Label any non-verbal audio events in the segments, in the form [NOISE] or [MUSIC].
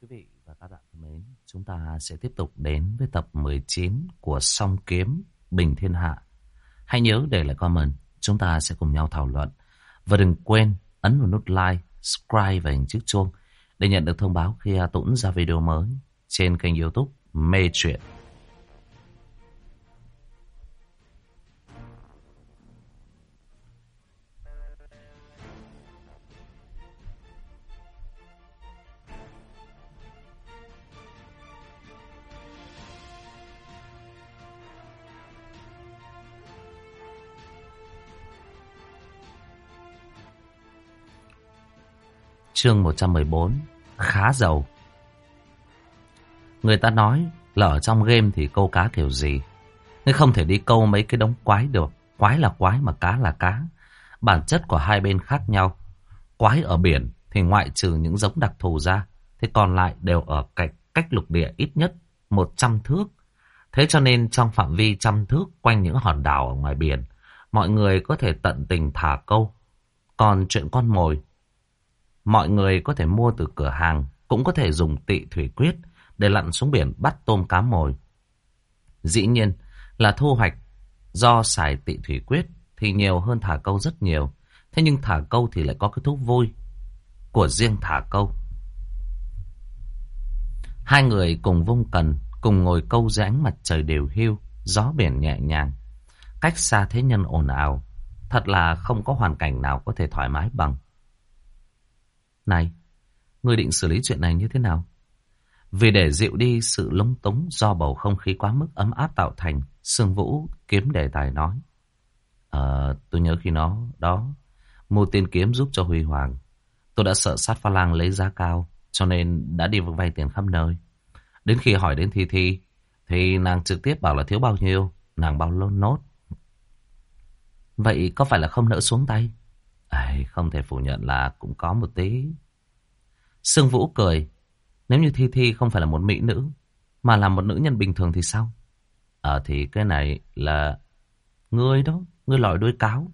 Quý vị và các bạn thân mến, chúng ta sẽ tiếp tục đến với tập 19 của Song Kiếm Bình Thiên Hạ. Hãy nhớ để lại comment, chúng ta sẽ cùng nhau thảo luận. Và đừng quên ấn vào nút like, subscribe và hình chiếc chuông để nhận được thông báo khi A Tũng ra video mới trên kênh youtube Mê Chuyện. Chương 114 Khá giàu. Người ta nói là ở trong game thì câu cá kiểu gì? Người không thể đi câu mấy cái đống quái được. Quái là quái mà cá là cá. Bản chất của hai bên khác nhau. Quái ở biển thì ngoại trừ những giống đặc thù ra Thì còn lại đều ở cách, cách lục địa ít nhất 100 thước. Thế cho nên trong phạm vi trăm thước quanh những hòn đảo ở ngoài biển Mọi người có thể tận tình thả câu. Còn chuyện con mồi Mọi người có thể mua từ cửa hàng, cũng có thể dùng tị thủy quyết để lặn xuống biển bắt tôm cá mồi. Dĩ nhiên là thu hoạch do xài tị thủy quyết thì nhiều hơn thả câu rất nhiều. Thế nhưng thả câu thì lại có cái thú vui của riêng thả câu. Hai người cùng vung cần, cùng ngồi câu dưới ánh mặt trời đều hưu, gió biển nhẹ nhàng. Cách xa thế nhân ồn ào, thật là không có hoàn cảnh nào có thể thoải mái bằng. Này, ngươi định xử lý chuyện này như thế nào? Vì để dịu đi sự lúng túng do bầu không khí quá mức ấm áp tạo thành, Sương Vũ kiếm đề tài nói. Ờ, tôi nhớ khi nó, đó, mua tiền kiếm giúp cho Huy Hoàng. Tôi đã sợ sát pha lang lấy giá cao, cho nên đã đi vay tiền khắp nơi. Đến khi hỏi đến Thi Thi, thì nàng trực tiếp bảo là thiếu bao nhiêu, nàng bao lô nốt. Vậy có phải là không nỡ xuống tay? À, không thể phủ nhận là cũng có một tí. Sương Vũ cười. Nếu như Thi Thi không phải là một mỹ nữ, mà là một nữ nhân bình thường thì sao? Ờ thì cái này là... Ngươi đó, ngươi lòi đuôi cáo.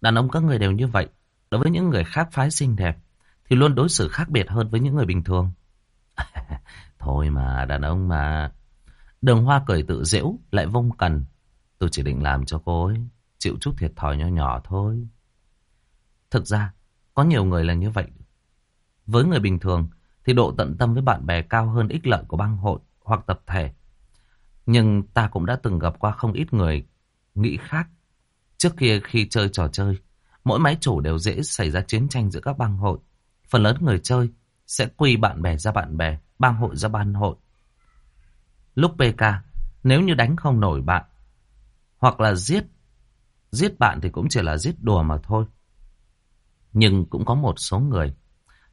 Đàn ông các người đều như vậy. Đối với những người khác phái xinh đẹp, thì luôn đối xử khác biệt hơn với những người bình thường. [LAUGHS] Thôi mà, đàn ông mà... Đường hoa cười tự giễu, lại vông cần. Tôi chỉ định làm cho cô ấy chịu chút thiệt thòi nhỏ nhỏ thôi. Thực ra, có nhiều người là như vậy. Với người bình thường, thì độ tận tâm với bạn bè cao hơn ích lợi của bang hội hoặc tập thể. Nhưng ta cũng đã từng gặp qua không ít người nghĩ khác. Trước kia khi chơi trò chơi, mỗi máy chủ đều dễ xảy ra chiến tranh giữa các bang hội. Phần lớn người chơi sẽ quy bạn bè ra bạn bè, bang hội ra ban hội. Lúc PK, nếu như đánh không nổi bạn, hoặc là giết, giết bạn thì cũng chỉ là giết đùa mà thôi. Nhưng cũng có một số người,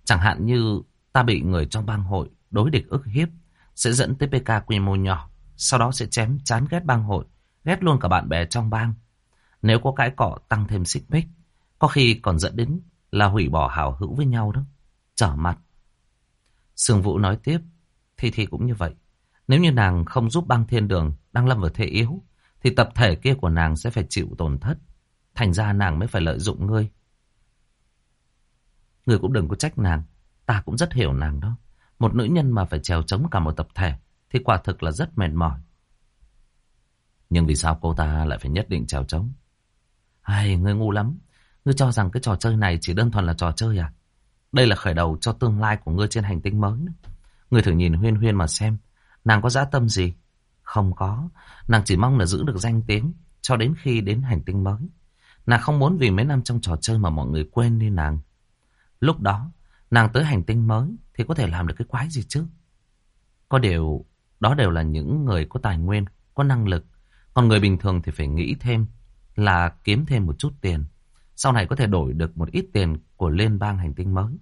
chẳng hạn như ta bị người trong bang hội đối địch ức hiếp, sẽ dẫn tới PK quy mô nhỏ, sau đó sẽ chém chán ghét bang hội, ghét luôn cả bạn bè trong bang. Nếu có cãi cọ tăng thêm xích mích, có khi còn dẫn đến là hủy bỏ hảo hữu với nhau đó, trở mặt. Sương Vũ nói tiếp, thi thi cũng như vậy. Nếu như nàng không giúp bang thiên đường đang lâm vào thế yếu, thì tập thể kia của nàng sẽ phải chịu tổn thất. Thành ra nàng mới phải lợi dụng ngươi Người cũng đừng có trách nàng. Ta cũng rất hiểu nàng đó. Một nữ nhân mà phải trèo chống cả một tập thể thì quả thực là rất mệt mỏi. Nhưng vì sao cô ta lại phải nhất định trèo chống? Ai, ngươi ngu lắm. Ngươi cho rằng cái trò chơi này chỉ đơn thuần là trò chơi à? Đây là khởi đầu cho tương lai của ngươi trên hành tinh mới. Ngươi thử nhìn Huyên Huyên mà xem. Nàng có dã tâm gì? Không có. Nàng chỉ mong là giữ được danh tiếng cho đến khi đến hành tinh mới. Nàng không muốn vì mấy năm trong trò chơi mà mọi người quên đi nàng. Lúc đó, nàng tới hành tinh mới thì có thể làm được cái quái gì chứ? Có điều, đó đều là những người có tài nguyên, có năng lực. Còn người bình thường thì phải nghĩ thêm là kiếm thêm một chút tiền. Sau này có thể đổi được một ít tiền của liên bang hành tinh mới.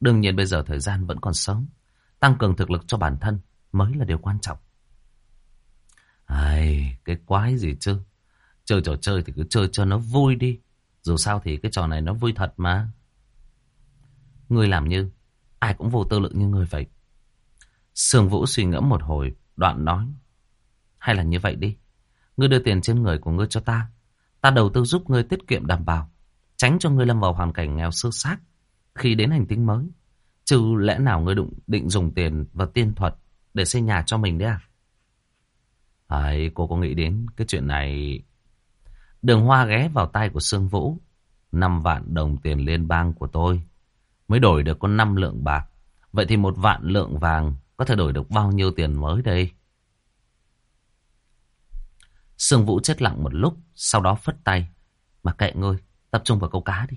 Đương nhiên bây giờ thời gian vẫn còn sớm. Tăng cường thực lực cho bản thân mới là điều quan trọng. Ai, cái quái gì chứ? Chơi trò chơi thì cứ chơi cho nó vui đi. Dù sao thì cái trò này nó vui thật mà. Ngươi làm như ai cũng vô tư lượng như ngươi vậy. Sương Vũ suy ngẫm một hồi, đoạn nói. Hay là như vậy đi. Ngươi đưa tiền trên người của ngươi cho ta. Ta đầu tư giúp ngươi tiết kiệm đảm bảo. Tránh cho ngươi lâm vào hoàn cảnh nghèo sơ xác khi đến hành tinh mới. Chứ lẽ nào ngươi đụng, định dùng tiền vào tiên thuật để xây nhà cho mình đấy à? Ấy, cô có nghĩ đến cái chuyện này... Đường Hoa ghé vào tay của Sương Vũ. năm vạn đồng tiền liên bang của tôi mới đổi được có 5 lượng bạc. Vậy thì một vạn lượng vàng có thể đổi được bao nhiêu tiền mới đây? Sương Vũ chết lặng một lúc, sau đó phất tay. Mà kệ ngươi, tập trung vào câu cá đi.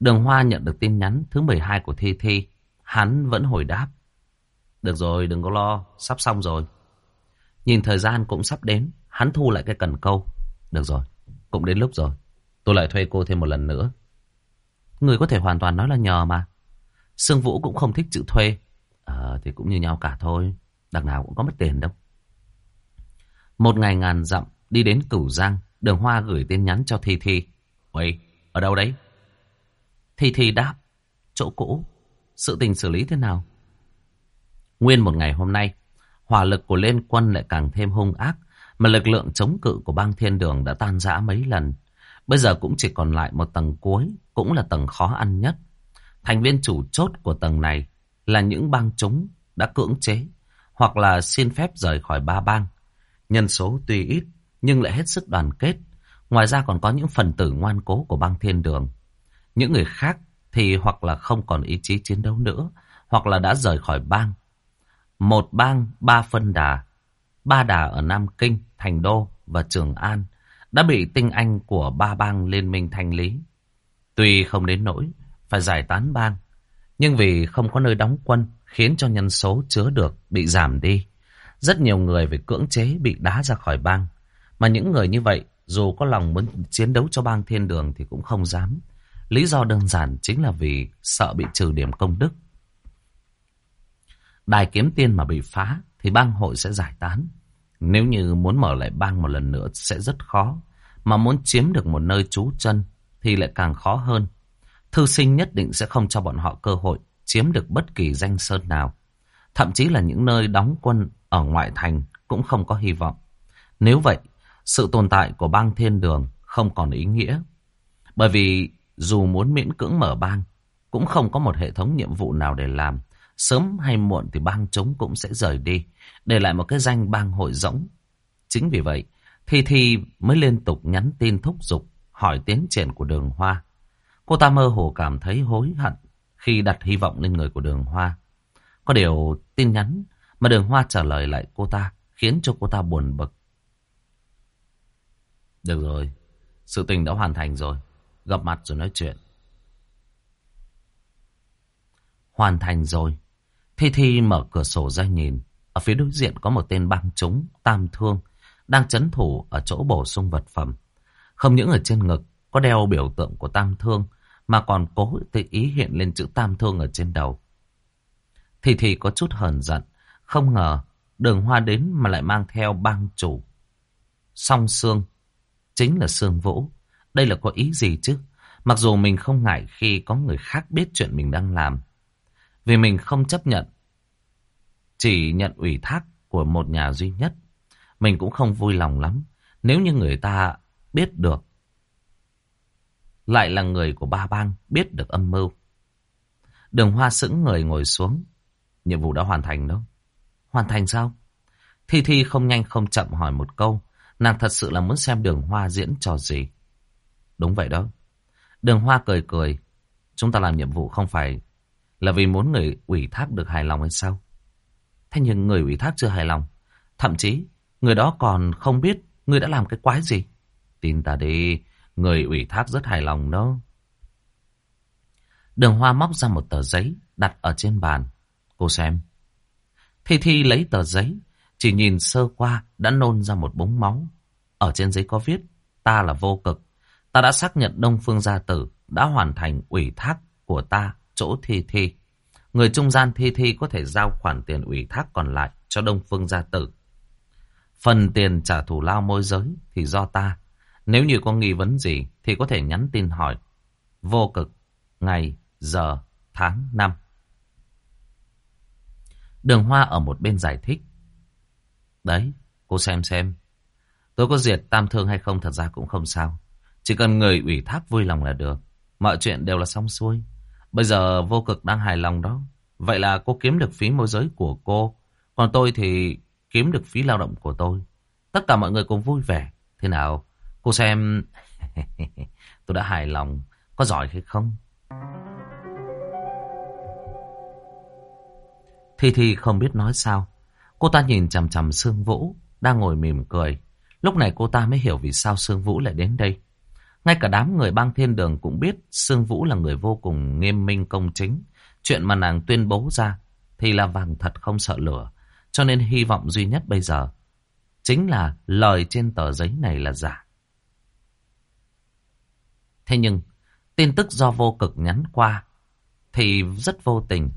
Đường Hoa nhận được tin nhắn thứ 12 của Thi Thi. Hắn vẫn hồi đáp. Được rồi, đừng có lo, sắp xong rồi. Nhìn thời gian cũng sắp đến, hắn thu lại cái cần câu. Được rồi, cũng đến lúc rồi. Tôi lại thuê cô thêm một lần nữa. Người có thể hoàn toàn nói là nhờ mà. Sương Vũ cũng không thích chữ thuê. Ờ, thì cũng như nhau cả thôi. Đằng nào cũng có mất tiền đâu. Một ngày ngàn dặm, đi đến Cửu Giang, đường hoa gửi tin nhắn cho Thi Thi. Uầy, ở đâu đấy? Thi Thi đáp, chỗ cũ. Sự tình xử lý thế nào? Nguyên một ngày hôm nay, hỏa lực của liên quân lại càng thêm hung ác, mà lực lượng chống cự của bang thiên đường đã tan rã mấy lần. Bây giờ cũng chỉ còn lại một tầng cuối, cũng là tầng khó ăn nhất. Thành viên chủ chốt của tầng này là những bang chúng đã cưỡng chế hoặc là xin phép rời khỏi ba bang. Nhân số tuy ít nhưng lại hết sức đoàn kết. Ngoài ra còn có những phần tử ngoan cố của bang thiên đường. Những người khác thì hoặc là không còn ý chí chiến đấu nữa hoặc là đã rời khỏi bang. Một bang, ba phân đà. Ba đà ở Nam Kinh, Thành Đô và Trường An đã bị tinh anh của ba bang liên minh thanh lý. Tuy không đến nỗi phải giải tán bang, nhưng vì không có nơi đóng quân khiến cho nhân số chứa được bị giảm đi. Rất nhiều người về cưỡng chế bị đá ra khỏi bang. Mà những người như vậy dù có lòng muốn chiến đấu cho bang thiên đường thì cũng không dám. Lý do đơn giản chính là vì sợ bị trừ điểm công đức. Đài kiếm tiên mà bị phá thì bang hội sẽ giải tán. Nếu như muốn mở lại bang một lần nữa sẽ rất khó. Mà muốn chiếm được một nơi trú chân thì lại càng khó hơn. Thư sinh nhất định sẽ không cho bọn họ cơ hội chiếm được bất kỳ danh sơn nào. Thậm chí là những nơi đóng quân ở ngoại thành cũng không có hy vọng. Nếu vậy, sự tồn tại của bang thiên đường không còn ý nghĩa. Bởi vì dù muốn miễn cưỡng mở bang, cũng không có một hệ thống nhiệm vụ nào để làm. Sớm hay muộn thì bang chúng cũng sẽ rời đi, để lại một cái danh bang hội rỗng. Chính vì vậy, Thi Thi mới liên tục nhắn tin thúc giục, hỏi tiến triển của đường hoa. Cô ta mơ hồ cảm thấy hối hận khi đặt hy vọng lên người của đường hoa. Có điều tin nhắn mà đường hoa trả lời lại cô ta khiến cho cô ta buồn bực. Được rồi, sự tình đã hoàn thành rồi. Gặp mặt rồi nói chuyện. Hoàn thành rồi. Thi Thi mở cửa sổ ra nhìn. Ở phía đối diện có một tên băng chúng tam thương, đang chấn thủ ở chỗ bổ sung vật phẩm. Không những ở trên ngực có đeo biểu tượng của tam thương, mà còn cố tự ý hiện lên chữ tam thương ở trên đầu. Thì thì có chút hờn giận, không ngờ đường hoa đến mà lại mang theo bang chủ. Song xương, chính là xương vũ. Đây là có ý gì chứ? Mặc dù mình không ngại khi có người khác biết chuyện mình đang làm. Vì mình không chấp nhận. Chỉ nhận ủy thác của một nhà duy nhất. Mình cũng không vui lòng lắm. Nếu như người ta biết được, lại là người của ba bang, biết được âm mưu. Đường hoa sững người ngồi xuống. Nhiệm vụ đã hoàn thành đâu. Hoàn thành sao? Thi Thi không nhanh không chậm hỏi một câu. Nàng thật sự là muốn xem đường hoa diễn trò gì. Đúng vậy đó. Đường hoa cười cười. Chúng ta làm nhiệm vụ không phải là vì muốn người ủy thác được hài lòng hay sao? Thế nhưng người ủy thác chưa hài lòng. Thậm chí người đó còn không biết người đã làm cái quái gì. Tin ta đi, Người ủy thác rất hài lòng đó. Đường Hoa móc ra một tờ giấy đặt ở trên bàn. Cô xem. Thi Thi lấy tờ giấy, chỉ nhìn sơ qua đã nôn ra một búng máu. Ở trên giấy có viết, ta là vô cực. Ta đã xác nhận Đông Phương Gia Tử đã hoàn thành ủy thác của ta chỗ Thi Thi. Người trung gian Thi Thi có thể giao khoản tiền ủy thác còn lại cho Đông Phương Gia Tử. Phần tiền trả thù lao môi giới thì do ta nếu như có nghi vấn gì thì có thể nhắn tin hỏi. Vô cực, ngày, giờ, tháng, năm. Đường Hoa ở một bên giải thích. Đấy, cô xem xem. Tôi có diệt tam thương hay không thật ra cũng không sao. Chỉ cần người ủy thác vui lòng là được. Mọi chuyện đều là xong xuôi. Bây giờ vô cực đang hài lòng đó. Vậy là cô kiếm được phí môi giới của cô. Còn tôi thì kiếm được phí lao động của tôi. Tất cả mọi người cùng vui vẻ. Thế nào? Cô xem... [LAUGHS] tôi đã hài lòng. Có giỏi hay không? Thi Thi không biết nói sao. Cô ta nhìn chằm chằm Sương Vũ, đang ngồi mỉm cười. Lúc này cô ta mới hiểu vì sao Sương Vũ lại đến đây. Ngay cả đám người bang thiên đường cũng biết Sương Vũ là người vô cùng nghiêm minh công chính. Chuyện mà nàng tuyên bố ra thì là vàng thật không sợ lửa. Cho nên hy vọng duy nhất bây giờ chính là lời trên tờ giấy này là giả. Thế nhưng, tin tức do vô cực nhắn qua thì rất vô tình.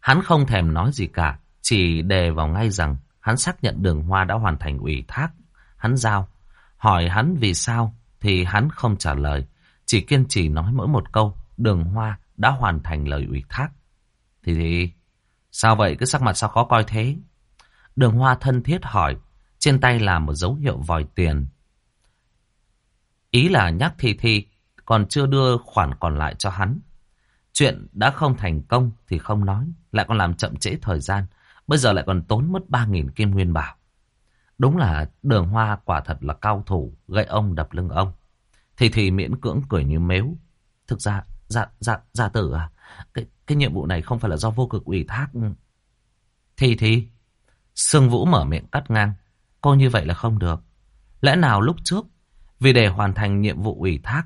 Hắn không thèm nói gì cả, chỉ đề vào ngay rằng hắn xác nhận đường hoa đã hoàn thành ủy thác. Hắn giao, hỏi hắn vì sao thì hắn không trả lời, chỉ kiên trì nói mỗi một câu, đường hoa đã hoàn thành lời ủy thác. Thì thì, sao vậy cái sắc mặt sao khó coi thế? Đường hoa thân thiết hỏi, trên tay là một dấu hiệu vòi tiền. Ý là nhắc Thi Thi còn chưa đưa khoản còn lại cho hắn. Chuyện đã không thành công thì không nói, lại còn làm chậm trễ thời gian. Bây giờ lại còn tốn mất 3.000 kim nguyên bảo. Đúng là đường hoa quả thật là cao thủ, gậy ông đập lưng ông. Thì thì miễn cưỡng cười như mếu. Thực ra, dạ, dạ, dạ tử à, cái, cái nhiệm vụ này không phải là do vô cực ủy thác. Thì thì, Sương Vũ mở miệng cắt ngang. Cô như vậy là không được. Lẽ nào lúc trước, vì để hoàn thành nhiệm vụ ủy thác,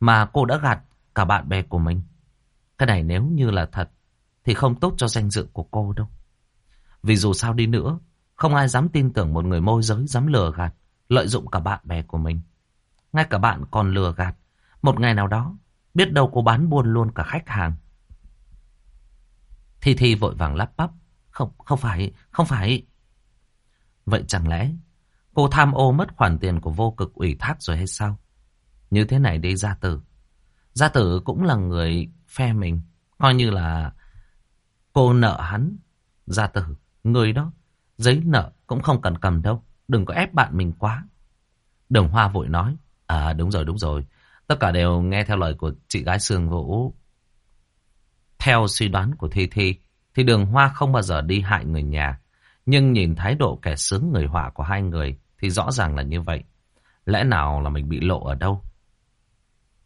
mà cô đã gạt cả bạn bè của mình. Cái này nếu như là thật, thì không tốt cho danh dự của cô đâu. Vì dù sao đi nữa, không ai dám tin tưởng một người môi giới dám lừa gạt, lợi dụng cả bạn bè của mình. Ngay cả bạn còn lừa gạt. Một ngày nào đó, biết đâu cô bán buôn luôn cả khách hàng. Thi Thi vội vàng lắp bắp. Không, không phải, không phải. Vậy chẳng lẽ cô tham ô mất khoản tiền của vô cực ủy thác rồi hay sao? Như thế này đi gia tử. Gia tử cũng là người phe mình. Coi như là cô nợ hắn. Gia tử, người đó. Giấy nợ cũng không cần cầm đâu. Đừng có ép bạn mình quá. Đường Hoa vội nói. À đúng rồi, đúng rồi. Tất cả đều nghe theo lời của chị gái Sương Vũ. Theo suy đoán của Thi Thi, thì đường Hoa không bao giờ đi hại người nhà. Nhưng nhìn thái độ kẻ sướng người họa của hai người thì rõ ràng là như vậy. Lẽ nào là mình bị lộ ở đâu?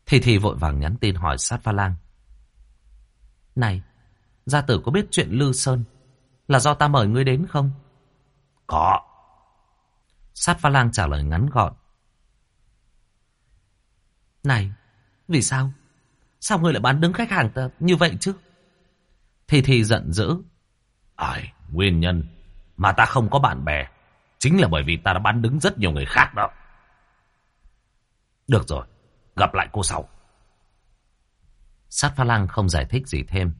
Thì thì vội vàng nhắn tin hỏi sát pha lang. Này, gia tử có biết chuyện Lư Sơn là do ta mời ngươi đến không? Có. Sát pha lang trả lời ngắn gọn. Này, vì sao? Sao ngươi lại bán đứng khách hàng ta như vậy chứ? Thì thì giận dữ. Ai, nguyên nhân mà ta không có bạn bè chính là bởi vì ta đã bán đứng rất nhiều người khác đó. Được rồi, gặp lại cô sau. Sát pha lang không giải thích gì thêm.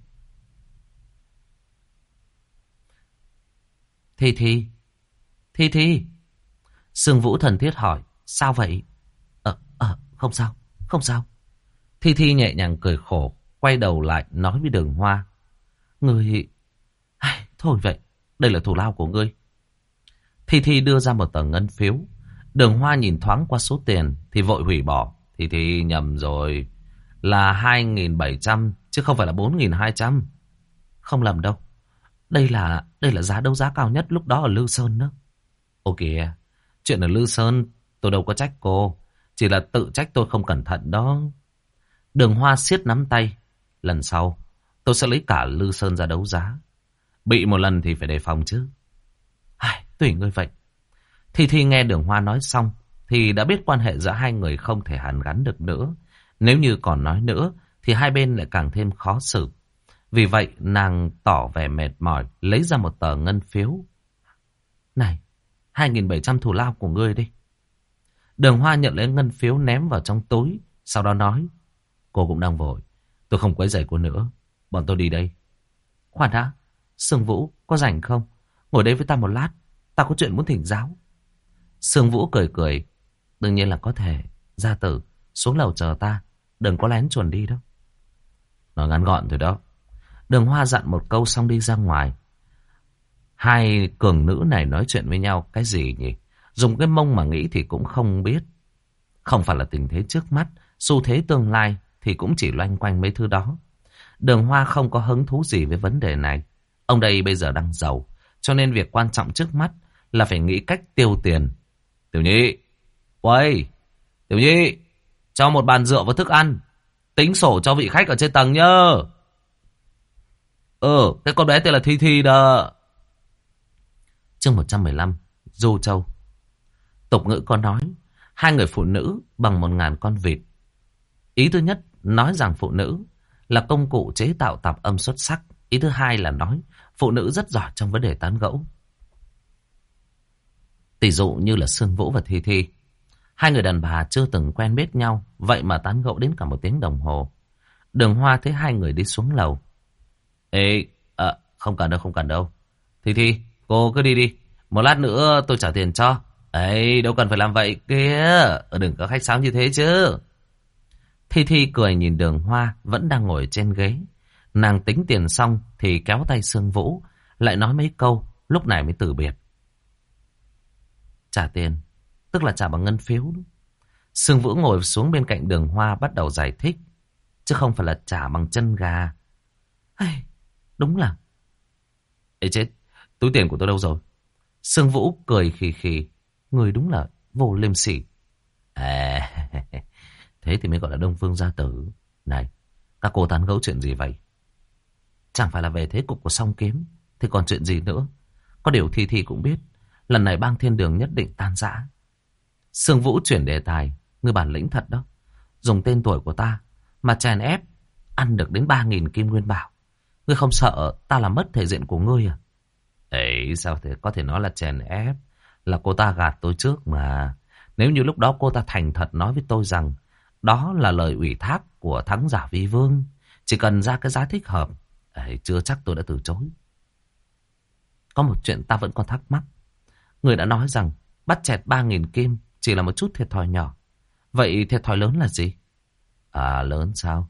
Thi Thi, Thi Thi. Sương Vũ thần thiết hỏi, sao vậy? Ờ, ờ, không sao, không sao. Thi Thi nhẹ nhàng cười khổ, quay đầu lại nói với đường hoa. Người... Ai, thôi vậy, đây là thủ lao của ngươi. Thi Thi đưa ra một tờ ngân phiếu. Đường hoa nhìn thoáng qua số tiền thì vội hủy bỏ. Thi Thi nhầm rồi. Là 2.700 chứ không phải là 4.200. Không lầm đâu. Đây là đây là giá đấu giá cao nhất lúc đó ở Lưu Sơn đó. Ô kìa, chuyện ở Lư Sơn tôi đâu có trách cô. Chỉ là tự trách tôi không cẩn thận đó. Đường Hoa siết nắm tay. Lần sau, tôi sẽ lấy cả Lư Sơn ra đấu giá. Bị một lần thì phải đề phòng chứ. Ai, tùy ngươi vậy. Thì thì nghe đường Hoa nói xong, thì đã biết quan hệ giữa hai người không thể hàn gắn được nữa. Nếu như còn nói nữa, thì hai bên lại càng thêm khó xử. Vì vậy, nàng tỏ vẻ mệt mỏi, lấy ra một tờ ngân phiếu. Này, 2.700 thù lao của ngươi đi. Đường Hoa nhận lấy ngân phiếu ném vào trong túi, sau đó nói. Cô cũng đang vội, tôi không quấy rầy cô nữa, bọn tôi đi đây. Khoan đã, Sương Vũ, có rảnh không? Ngồi đây với ta một lát, ta có chuyện muốn thỉnh giáo. Sương Vũ cười cười, đương nhiên là có thể, gia tử, xuống lầu chờ ta, đừng có lén chuồn đi đâu. Nói ngắn gọn thôi đó. Đường Hoa dặn một câu xong đi ra ngoài. Hai cường nữ này nói chuyện với nhau cái gì nhỉ? Dùng cái mông mà nghĩ thì cũng không biết. Không phải là tình thế trước mắt, xu thế tương lai thì cũng chỉ loanh quanh mấy thứ đó. Đường Hoa không có hứng thú gì với vấn đề này. Ông đây bây giờ đang giàu, cho nên việc quan trọng trước mắt là phải nghĩ cách tiêu tiền. Tiểu Nhi, Uầy, Tiểu Nhi, cho một bàn rượu và thức ăn. Tính sổ cho vị khách ở trên tầng nhớ. Ừ, cái con bé tên là Thi Thi đó. Chương 115, Du Châu. Tục ngữ có nói, hai người phụ nữ bằng một ngàn con vịt. Ý thứ nhất nói rằng phụ nữ là công cụ chế tạo tạp âm xuất sắc. Ý thứ hai là nói phụ nữ rất giỏi trong vấn đề tán gẫu. Tỷ dụ như là Sương Vũ và Thi Thi. Hai người đàn bà chưa từng quen biết nhau, vậy mà tán gẫu đến cả một tiếng đồng hồ. Đường Hoa thấy hai người đi xuống lầu. Ê, à, không cần đâu, không cần đâu. Thi Thi, cô cứ đi đi. Một lát nữa tôi trả tiền cho. Ấy, đâu cần phải làm vậy kia. Đừng có khách sáo như thế chứ. Thi Thi cười nhìn đường hoa vẫn đang ngồi trên ghế. Nàng tính tiền xong thì kéo tay Sương Vũ. Lại nói mấy câu, lúc này mới từ biệt. Trả tiền, tức là trả bằng ngân phiếu. Sương Vũ ngồi xuống bên cạnh đường hoa bắt đầu giải thích. Chứ không phải là trả bằng chân gà. Ai, đúng là... Ê chết, túi tiền của tôi đâu rồi? Sương Vũ cười khì khì. Người đúng là vô liêm sỉ. À, [LAUGHS] thế thì mới gọi là Đông Phương gia tử. Này, các cô tán gẫu chuyện gì vậy? Chẳng phải là về thế cục của song kiếm, thì còn chuyện gì nữa? Có điều Thi Thi cũng biết, lần này bang thiên đường nhất định tan rã. Sương Vũ chuyển đề tài, người bản lĩnh thật đó. Dùng tên tuổi của ta, mà chèn ép, ăn được đến 3.000 kim nguyên bảo. Ngươi không sợ ta làm mất thể diện của ngươi à? Ấy sao thì có thể nói là chèn ép. Là cô ta gạt tôi trước mà. Nếu như lúc đó cô ta thành thật nói với tôi rằng Đó là lời ủy thác của thắng giả vi vương Chỉ cần ra cái giá thích hợp ấy, Chưa chắc tôi đã từ chối. Có một chuyện ta vẫn còn thắc mắc. Người đã nói rằng Bắt chẹt 3.000 kim Chỉ là một chút thiệt thòi nhỏ. Vậy thiệt thòi lớn là gì? À lớn sao?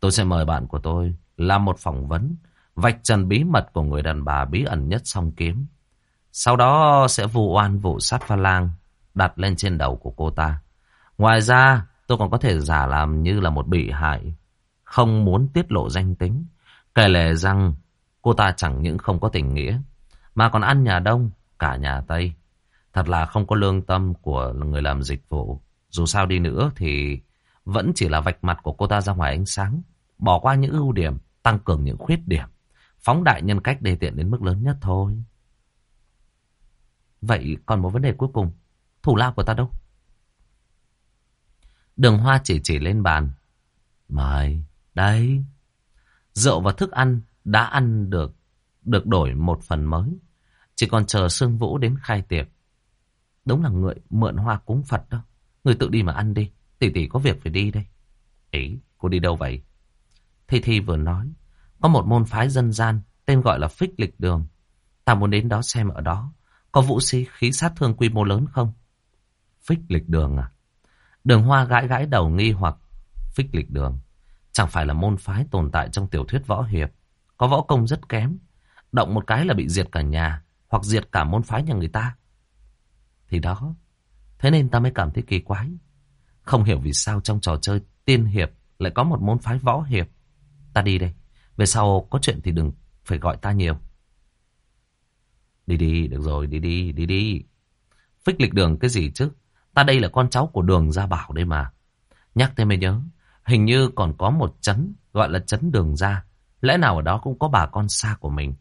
Tôi sẽ mời bạn của tôi làm một phỏng vấn vạch trần bí mật của người đàn bà bí ẩn nhất song kiếm. Sau đó sẽ vụ oan vụ sát pha lang đặt lên trên đầu của cô ta. Ngoài ra, tôi còn có thể giả làm như là một bị hại, không muốn tiết lộ danh tính, kể lể rằng cô ta chẳng những không có tình nghĩa, mà còn ăn nhà đông, cả nhà Tây. Thật là không có lương tâm của người làm dịch vụ. Dù sao đi nữa thì vẫn chỉ là vạch mặt của cô ta ra ngoài ánh sáng, bỏ qua những ưu điểm, tăng cường những khuyết điểm. Phóng đại nhân cách đề tiện đến mức lớn nhất thôi. Vậy còn một vấn đề cuối cùng. Thủ lao của ta đâu? Đường hoa chỉ chỉ lên bàn. Mời, đấy Rượu và thức ăn đã ăn được, được đổi một phần mới. Chỉ còn chờ Sương Vũ đến khai tiệc. Đúng là người mượn hoa cúng Phật đó. Người tự đi mà ăn đi. Tỷ tỷ có việc phải đi đây. Ý, cô đi đâu vậy? Thi Thi vừa nói, có một môn phái dân gian tên gọi là phích lịch đường. Ta muốn đến đó xem ở đó có vũ sĩ khí sát thương quy mô lớn không? Phích lịch đường à? Đường hoa gãi gãi đầu nghi hoặc phích lịch đường. Chẳng phải là môn phái tồn tại trong tiểu thuyết võ hiệp. Có võ công rất kém. Động một cái là bị diệt cả nhà. Hoặc diệt cả môn phái nhà người ta. Thì đó. Thế nên ta mới cảm thấy kỳ quái. Không hiểu vì sao trong trò chơi tiên hiệp lại có một môn phái võ hiệp. Ta đi đây. Về sau có chuyện thì đừng phải gọi ta nhiều. Đi đi, được rồi, đi đi, đi đi. Phích lịch đường cái gì chứ? Ta đây là con cháu của đường gia bảo đây mà. Nhắc thêm mới nhớ, hình như còn có một chấn gọi là chấn đường gia. Lẽ nào ở đó cũng có bà con xa của mình.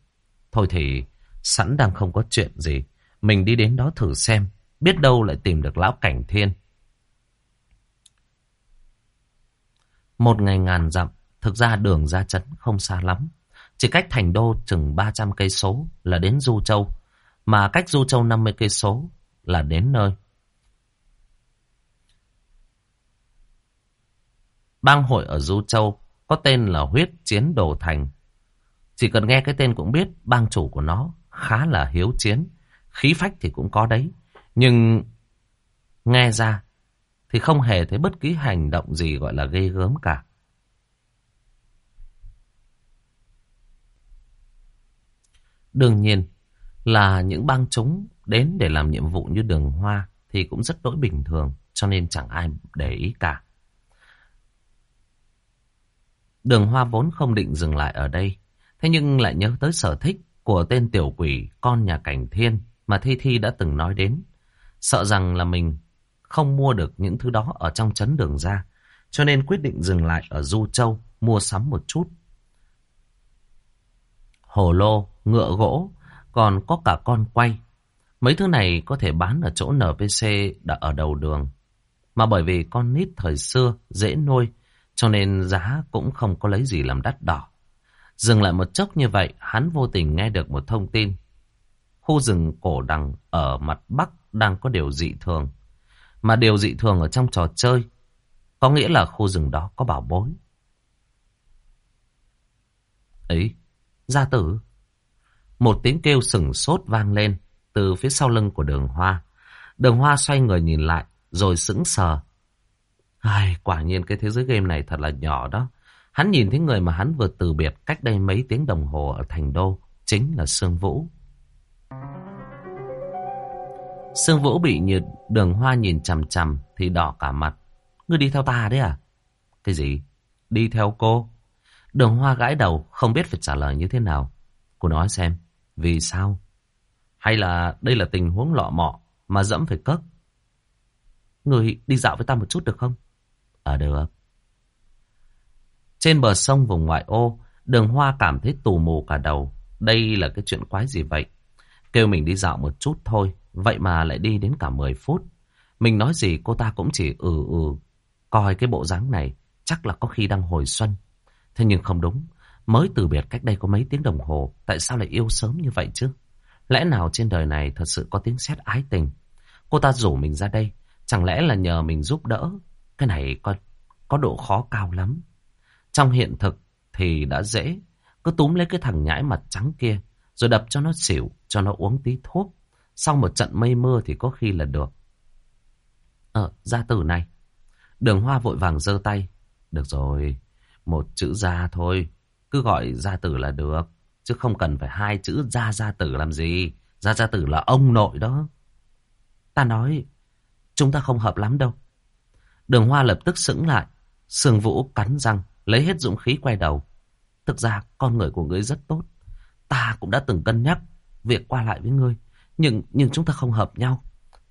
Thôi thì sẵn đang không có chuyện gì. Mình đi đến đó thử xem. Biết đâu lại tìm được lão cảnh thiên. Một ngày ngàn dặm. Thực ra đường ra trấn không xa lắm. Chỉ cách thành đô chừng 300 cây số là đến Du Châu, mà cách Du Châu 50 cây số là đến nơi. Bang hội ở Du Châu có tên là Huyết Chiến Đồ Thành. Chỉ cần nghe cái tên cũng biết bang chủ của nó khá là hiếu chiến. Khí phách thì cũng có đấy. Nhưng nghe ra thì không hề thấy bất kỳ hành động gì gọi là ghê gớm cả. Đương nhiên là những bang chúng đến để làm nhiệm vụ như đường hoa thì cũng rất đỗi bình thường, cho nên chẳng ai để ý cả. Đường Hoa vốn không định dừng lại ở đây. Thế nhưng lại nhớ tới sở thích của tên tiểu quỷ, con nhà cảnh thiên mà Thi Thi đã từng nói đến. Sợ rằng là mình không mua được những thứ đó ở trong chấn đường ra. Cho nên quyết định dừng lại ở Du Châu mua sắm một chút. Hồ lô, ngựa gỗ, còn có cả con quay. Mấy thứ này có thể bán ở chỗ NPC đã ở đầu đường. Mà bởi vì con nít thời xưa dễ nuôi, cho nên giá cũng không có lấy gì làm đắt đỏ. Dừng lại một chốc như vậy, hắn vô tình nghe được một thông tin. Khu rừng cổ đằng ở mặt bắc đang có điều dị thường. Mà điều dị thường ở trong trò chơi, có nghĩa là khu rừng đó có bảo bối. Ấy, gia tử. Một tiếng kêu sừng sốt vang lên từ phía sau lưng của đường hoa. Đường hoa xoay người nhìn lại, rồi sững sờ. Ai, quả nhiên cái thế giới game này thật là nhỏ đó. Hắn nhìn thấy người mà hắn vừa từ biệt cách đây mấy tiếng đồng hồ ở thành đô, chính là Sương Vũ. Sương Vũ bị nhiệt đường hoa nhìn chằm chằm thì đỏ cả mặt. Ngươi đi theo ta đấy à? Cái gì? Đi theo cô? Đường hoa gãi đầu, không biết phải trả lời như thế nào. Cô nói xem, vì sao? Hay là đây là tình huống lọ mọ mà dẫm phải cất? Người đi dạo với ta một chút được không? Ờ à, được. Trên bờ sông vùng ngoại ô, đường hoa cảm thấy tù mù cả đầu. Đây là cái chuyện quái gì vậy? Kêu mình đi dạo một chút thôi, vậy mà lại đi đến cả 10 phút. Mình nói gì cô ta cũng chỉ ừ ừ, coi cái bộ dáng này chắc là có khi đang hồi xuân. Thế nhưng không đúng, mới từ biệt cách đây có mấy tiếng đồng hồ, tại sao lại yêu sớm như vậy chứ? Lẽ nào trên đời này thật sự có tiếng sét ái tình? Cô ta rủ mình ra đây, chẳng lẽ là nhờ mình giúp đỡ? Cái này có, có độ khó cao lắm. Trong hiện thực thì đã dễ, cứ túm lấy cái thằng nhãi mặt trắng kia, rồi đập cho nó xỉu, cho nó uống tí thuốc. Sau một trận mây mưa thì có khi là được. Ờ, gia tử này. Đường hoa vội vàng giơ tay. Được rồi, một chữ gia thôi. Cứ gọi gia tử là được. Chứ không cần phải hai chữ gia gia tử làm gì. Gia gia tử là ông nội đó. Ta nói, chúng ta không hợp lắm đâu. Đường hoa lập tức sững lại. Sương Vũ cắn răng, lấy hết dũng khí quay đầu. Thực ra, con người của ngươi rất tốt. Ta cũng đã từng cân nhắc việc qua lại với ngươi. Nhưng nhưng chúng ta không hợp nhau.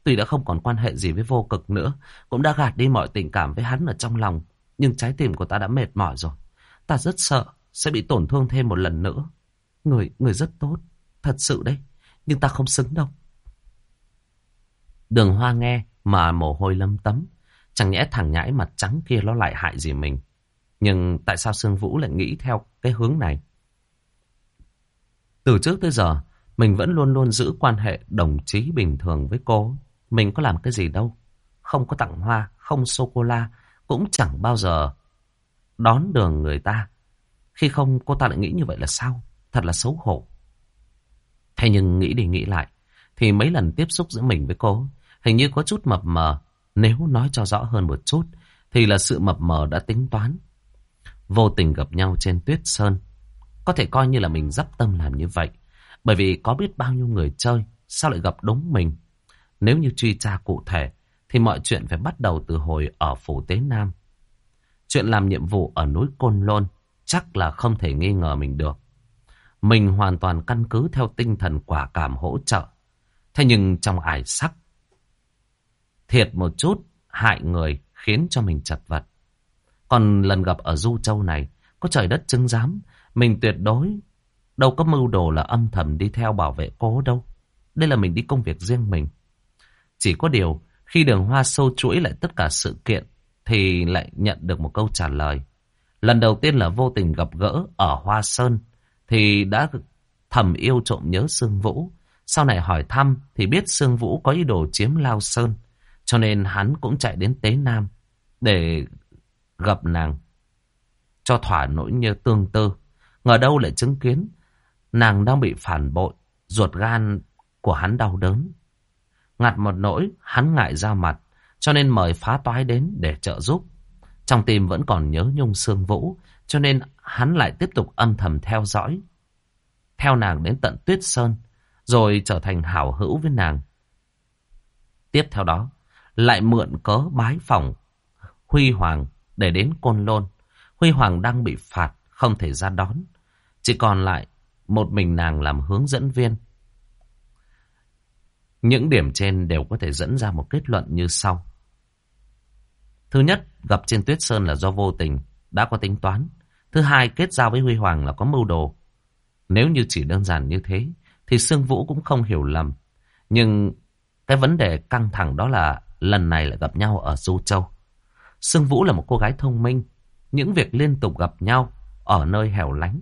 Tuy đã không còn quan hệ gì với vô cực nữa, cũng đã gạt đi mọi tình cảm với hắn ở trong lòng. Nhưng trái tim của ta đã mệt mỏi rồi. Ta rất sợ sẽ bị tổn thương thêm một lần nữa. Người, người rất tốt. Thật sự đấy. Nhưng ta không xứng đâu. Đường hoa nghe mà mồ hôi lâm tấm. Chẳng nhẽ thằng nhãi mặt trắng kia nó lại hại gì mình. Nhưng tại sao Sương Vũ lại nghĩ theo cái hướng này? Từ trước tới giờ, mình vẫn luôn luôn giữ quan hệ đồng chí bình thường với cô. Mình có làm cái gì đâu. Không có tặng hoa, không sô-cô-la, cũng chẳng bao giờ đón đường người ta. Khi không cô ta lại nghĩ như vậy là sao? Thật là xấu hổ. Thế nhưng nghĩ đi nghĩ lại, thì mấy lần tiếp xúc giữa mình với cô, hình như có chút mập mờ. Nếu nói cho rõ hơn một chút, thì là sự mập mờ đã tính toán. Vô tình gặp nhau trên tuyết sơn. Có thể coi như là mình dắp tâm làm như vậy. Bởi vì có biết bao nhiêu người chơi, sao lại gặp đúng mình. Nếu như truy tra cụ thể, thì mọi chuyện phải bắt đầu từ hồi ở Phủ Tế Nam. Chuyện làm nhiệm vụ ở núi Côn Lôn chắc là không thể nghi ngờ mình được. Mình hoàn toàn căn cứ theo tinh thần quả cảm hỗ trợ. Thế nhưng trong ải sắc, thiệt một chút, hại người khiến cho mình chật vật. Còn lần gặp ở Du Châu này, có trời đất chứng giám, mình tuyệt đối đâu có mưu đồ là âm thầm đi theo bảo vệ cố đâu. Đây là mình đi công việc riêng mình. Chỉ có điều, khi đường hoa sâu chuỗi lại tất cả sự kiện, thì lại nhận được một câu trả lời. Lần đầu tiên là vô tình gặp gỡ ở Hoa Sơn, thì đã thầm yêu trộm nhớ Sương Vũ. Sau này hỏi thăm thì biết Sương Vũ có ý đồ chiếm Lao Sơn, cho nên hắn cũng chạy đến Tế Nam để gặp nàng. Cho thỏa nỗi nhớ tương tư, ngờ đâu lại chứng kiến nàng đang bị phản bội, ruột gan của hắn đau đớn. Ngặt một nỗi, hắn ngại ra mặt, cho nên mời phá toái đến để trợ giúp. Trong tim vẫn còn nhớ nhung sương vũ, cho nên hắn lại tiếp tục âm thầm theo dõi. Theo nàng đến tận Tuyết Sơn, rồi trở thành hảo hữu với nàng. Tiếp theo đó, lại mượn cớ bái phòng Huy Hoàng để đến Côn Lôn. Huy Hoàng đang bị phạt, không thể ra đón. Chỉ còn lại một mình nàng làm hướng dẫn viên. Những điểm trên đều có thể dẫn ra một kết luận như sau. Thứ nhất, gặp trên tuyết sơn là do vô tình, đã có tính toán. Thứ hai, kết giao với Huy Hoàng là có mưu đồ. Nếu như chỉ đơn giản như thế, thì Sương Vũ cũng không hiểu lầm. Nhưng cái vấn đề căng thẳng đó là lần này lại gặp nhau ở Du Châu. Sương Vũ là một cô gái thông minh. Những việc liên tục gặp nhau ở nơi hẻo lánh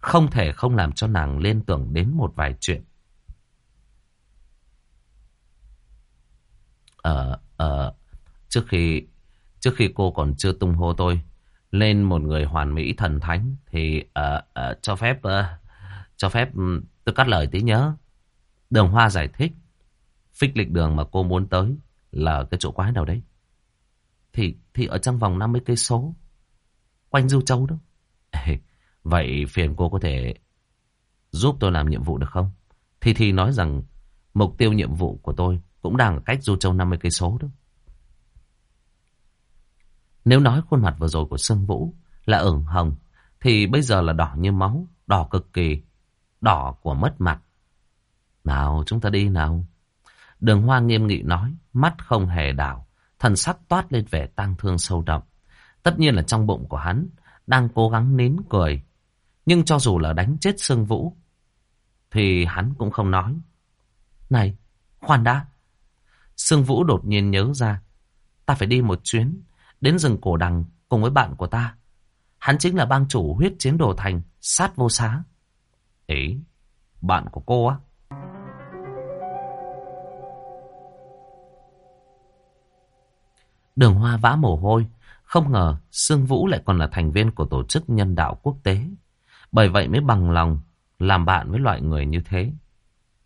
không thể không làm cho nàng liên tưởng đến một vài chuyện. Ờ, ờ, trước khi trước khi cô còn chưa tung hô tôi lên một người hoàn mỹ thần thánh thì uh, uh, cho phép uh, cho phép um, tôi cắt lời tí nhớ. Đường Hoa giải thích, phích lịch đường mà cô muốn tới là cái chỗ quái nào đấy. Thì thì ở trong vòng 50 cây số quanh Du Châu đó. Vậy phiền cô có thể giúp tôi làm nhiệm vụ được không? Thì thì nói rằng mục tiêu nhiệm vụ của tôi cũng đang ở cách Du Châu 50 cây số đó. Nếu nói khuôn mặt vừa rồi của Sương Vũ là ửng hồng, thì bây giờ là đỏ như máu, đỏ cực kỳ, đỏ của mất mặt. Nào, chúng ta đi nào. Đường Hoa nghiêm nghị nói, mắt không hề đảo, thần sắc toát lên vẻ tang thương sâu đậm. Tất nhiên là trong bụng của hắn đang cố gắng nín cười. Nhưng cho dù là đánh chết Sương Vũ, thì hắn cũng không nói. Này, khoan đã. Sương Vũ đột nhiên nhớ ra, ta phải đi một chuyến đến rừng cổ đằng cùng với bạn của ta. Hắn chính là bang chủ huyết chiến đồ thành, sát vô xá. Ấy, bạn của cô á? Đường Hoa vã mồ hôi, không ngờ Sương Vũ lại còn là thành viên của tổ chức nhân đạo quốc tế. Bởi vậy mới bằng lòng làm bạn với loại người như thế.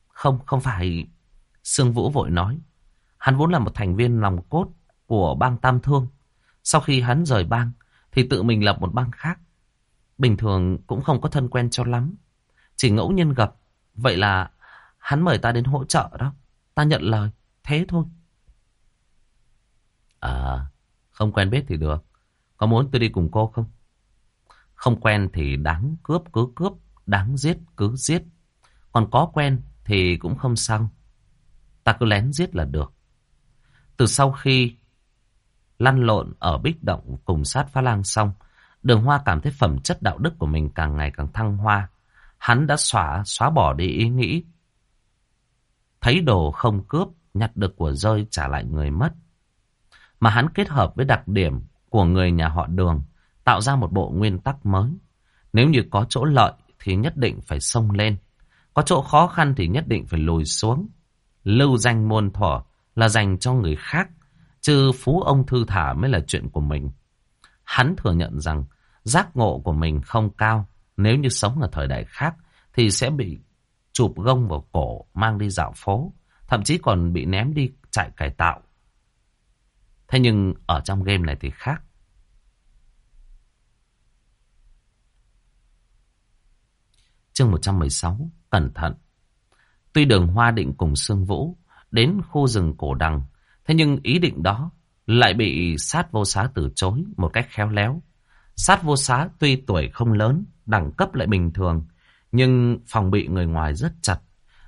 Không, không phải... Sương Vũ vội nói. Hắn vốn là một thành viên lòng cốt của bang Tam Thương. Sau khi hắn rời bang, thì tự mình lập một bang khác. Bình thường cũng không có thân quen cho lắm. Chỉ ngẫu nhiên gặp. Vậy là hắn mời ta đến hỗ trợ đó. Ta nhận lời. Thế thôi. À, không quen biết thì được. Có muốn tôi đi cùng cô không? Không quen thì đáng cướp cứ cướp, đáng giết cứ giết. Còn có quen thì cũng không sao. Ta cứ lén giết là được. Từ sau khi lăn lộn ở bích động cùng sát phá lang xong, đường hoa cảm thấy phẩm chất đạo đức của mình càng ngày càng thăng hoa. Hắn đã xóa, xóa bỏ đi ý nghĩ. Thấy đồ không cướp, nhặt được của rơi trả lại người mất. Mà hắn kết hợp với đặc điểm của người nhà họ đường, tạo ra một bộ nguyên tắc mới. Nếu như có chỗ lợi thì nhất định phải xông lên. Có chỗ khó khăn thì nhất định phải lùi xuống. Lưu danh môn thỏ là dành cho người khác, chứ phú ông thư thả mới là chuyện của mình. Hắn thừa nhận rằng giác ngộ của mình không cao. Nếu như sống ở thời đại khác thì sẽ bị chụp gông vào cổ mang đi dạo phố. Thậm chí còn bị ném đi chạy cải tạo. Thế nhưng ở trong game này thì khác. Chương 116, cẩn thận. Tuy đường hoa định cùng Sương Vũ đến khu rừng cổ đằng, thế nhưng ý định đó lại bị sát vô xá từ chối một cách khéo léo. Sát vô xá tuy tuổi không lớn, đẳng cấp lại bình thường, nhưng phòng bị người ngoài rất chặt.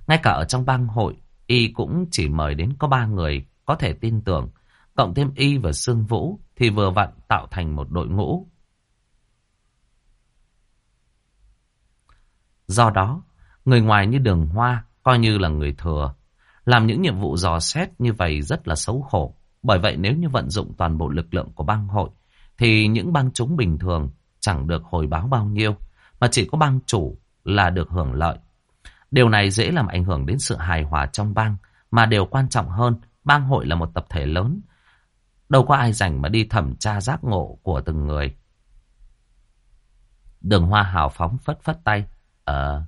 Ngay cả ở trong bang hội, y cũng chỉ mời đến có ba người có thể tin tưởng. Cộng thêm y và Sương Vũ thì vừa vặn tạo thành một đội ngũ Do đó, người ngoài như đường hoa coi như là người thừa. Làm những nhiệm vụ dò xét như vậy rất là xấu hổ. Bởi vậy nếu như vận dụng toàn bộ lực lượng của bang hội, thì những bang chúng bình thường chẳng được hồi báo bao nhiêu, mà chỉ có bang chủ là được hưởng lợi. Điều này dễ làm ảnh hưởng đến sự hài hòa trong bang, mà điều quan trọng hơn, bang hội là một tập thể lớn. Đâu có ai rảnh mà đi thẩm tra giác ngộ của từng người. Đường hoa hào phóng phất phất tay. Ờ,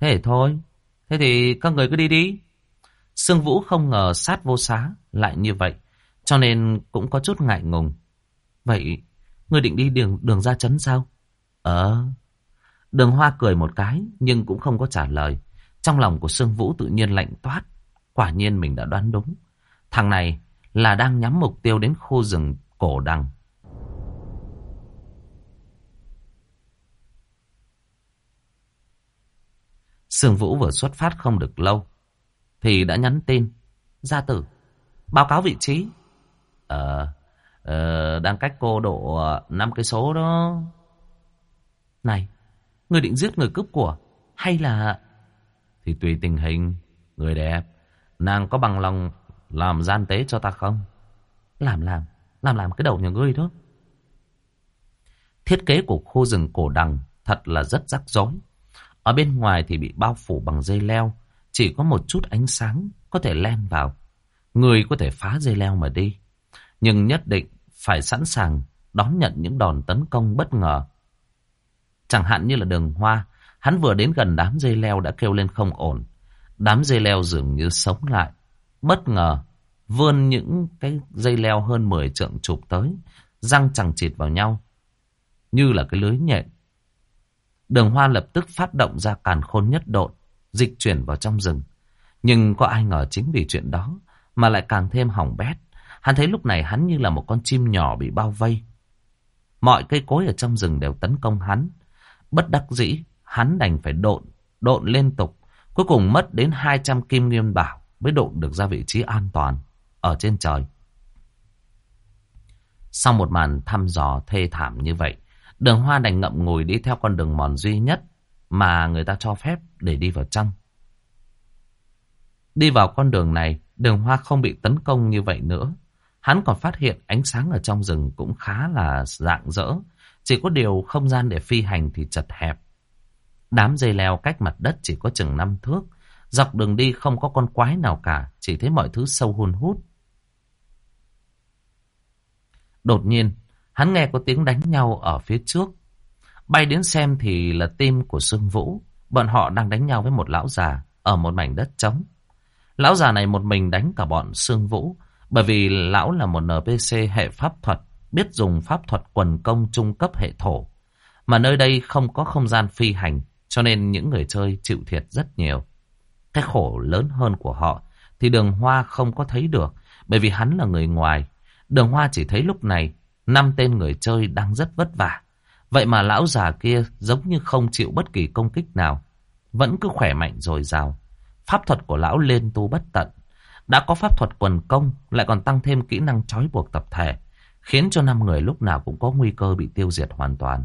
thế thì thôi. Thế thì các người cứ đi đi. Sương Vũ không ngờ sát vô xá lại như vậy, cho nên cũng có chút ngại ngùng. Vậy, người định đi đường đường ra chấn sao? Ờ. Đường Hoa cười một cái, nhưng cũng không có trả lời. Trong lòng của Sương Vũ tự nhiên lạnh toát. Quả nhiên mình đã đoán đúng. Thằng này là đang nhắm mục tiêu đến khu rừng cổ đằng. Sương Vũ vừa xuất phát không được lâu thì đã nhắn tin. Gia tử, báo cáo vị trí. Ờ, ờ đang cách cô độ ờ, 5 cây số đó. Này, người định giết người cướp của hay là... Thì tùy tình hình, người đẹp, nàng có bằng lòng làm gian tế cho ta không? Làm làm, làm làm cái đầu nhà ngươi đó. Thiết kế của khu rừng cổ đằng thật là rất rắc rối. Ở bên ngoài thì bị bao phủ bằng dây leo, chỉ có một chút ánh sáng có thể len vào. Người có thể phá dây leo mà đi. Nhưng nhất định phải sẵn sàng đón nhận những đòn tấn công bất ngờ. Chẳng hạn như là đường hoa, hắn vừa đến gần đám dây leo đã kêu lên không ổn. Đám dây leo dường như sống lại. Bất ngờ, vươn những cái dây leo hơn 10 trượng chụp tới, răng chẳng chịt vào nhau, như là cái lưới nhện. Đường hoa lập tức phát động ra càn khôn nhất độn, dịch chuyển vào trong rừng. Nhưng có ai ngờ chính vì chuyện đó mà lại càng thêm hỏng bét. Hắn thấy lúc này hắn như là một con chim nhỏ bị bao vây. Mọi cây cối ở trong rừng đều tấn công hắn. Bất đắc dĩ, hắn đành phải độn, độn liên tục. Cuối cùng mất đến 200 kim nguyên bảo mới độn được ra vị trí an toàn ở trên trời. Sau một màn thăm dò thê thảm như vậy, đường hoa đành ngậm ngùi đi theo con đường mòn duy nhất mà người ta cho phép để đi vào trong. Đi vào con đường này, đường hoa không bị tấn công như vậy nữa. Hắn còn phát hiện ánh sáng ở trong rừng cũng khá là rạng rỡ, Chỉ có điều không gian để phi hành thì chật hẹp. Đám dây leo cách mặt đất chỉ có chừng năm thước. Dọc đường đi không có con quái nào cả, chỉ thấy mọi thứ sâu hun hút. Đột nhiên, hắn nghe có tiếng đánh nhau ở phía trước. Bay đến xem thì là tim của Sương Vũ. Bọn họ đang đánh nhau với một lão già ở một mảnh đất trống. Lão già này một mình đánh cả bọn Sương Vũ. Bởi vì lão là một NPC hệ pháp thuật, biết dùng pháp thuật quần công trung cấp hệ thổ. Mà nơi đây không có không gian phi hành, cho nên những người chơi chịu thiệt rất nhiều. Cái khổ lớn hơn của họ thì đường hoa không có thấy được, bởi vì hắn là người ngoài. Đường hoa chỉ thấy lúc này, năm tên người chơi đang rất vất vả. Vậy mà lão già kia giống như không chịu bất kỳ công kích nào. Vẫn cứ khỏe mạnh dồi rào. Pháp thuật của lão lên tu bất tận. Đã có pháp thuật quần công, lại còn tăng thêm kỹ năng trói buộc tập thể. Khiến cho năm người lúc nào cũng có nguy cơ bị tiêu diệt hoàn toàn.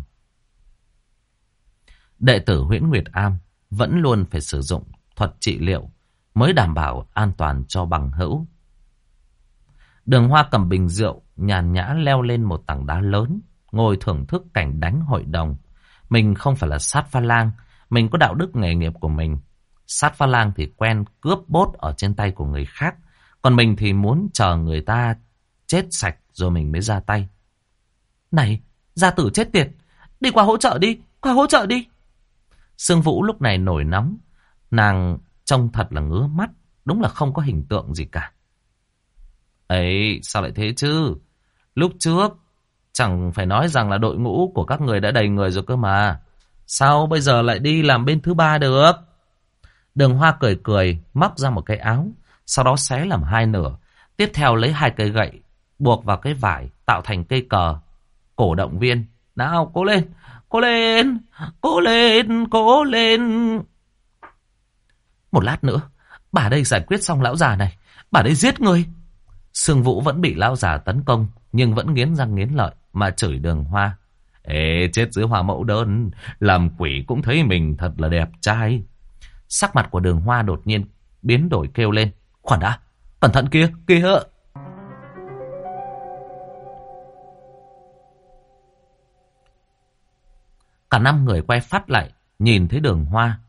Đệ tử huyễn Nguyệt Am vẫn luôn phải sử dụng thuật trị liệu mới đảm bảo an toàn cho bằng hữu. Đường hoa cầm bình rượu, nhàn nhã leo lên một tảng đá lớn, ngồi thưởng thức cảnh đánh hội đồng. Mình không phải là sát pha lang, mình có đạo đức nghề nghiệp của mình. Sát pha lang thì quen cướp bốt ở trên tay của người khác, còn mình thì muốn chờ người ta chết sạch rồi mình mới ra tay. Này, gia tử chết tiệt, đi qua hỗ trợ đi, qua hỗ trợ đi. Sương Vũ lúc này nổi nóng, nàng trông thật là ngứa mắt, đúng là không có hình tượng gì cả. Ấy, sao lại thế chứ? Lúc trước, chẳng phải nói rằng là đội ngũ của các người đã đầy người rồi cơ mà. Sao bây giờ lại đi làm bên thứ ba được? Đường Hoa cười cười, móc ra một cái áo, sau đó xé làm hai nửa. Tiếp theo lấy hai cây gậy, buộc vào cái vải, tạo thành cây cờ. Cổ động viên, nào cố lên, cố lên, cố lên, cố lên. Một lát nữa, bà đây giải quyết xong lão già này, bà đây giết người. Sương Vũ vẫn bị lão già tấn công, nhưng vẫn nghiến răng nghiến lợi mà chửi đường hoa. Ê, chết dưới hoa mẫu đơn, làm quỷ cũng thấy mình thật là đẹp trai. Sắc mặt của đường hoa đột nhiên biến đổi kêu lên. Khoản đã, cẩn thận kia, kia. hỡ. Cả năm người quay phát lại, nhìn thấy đường hoa.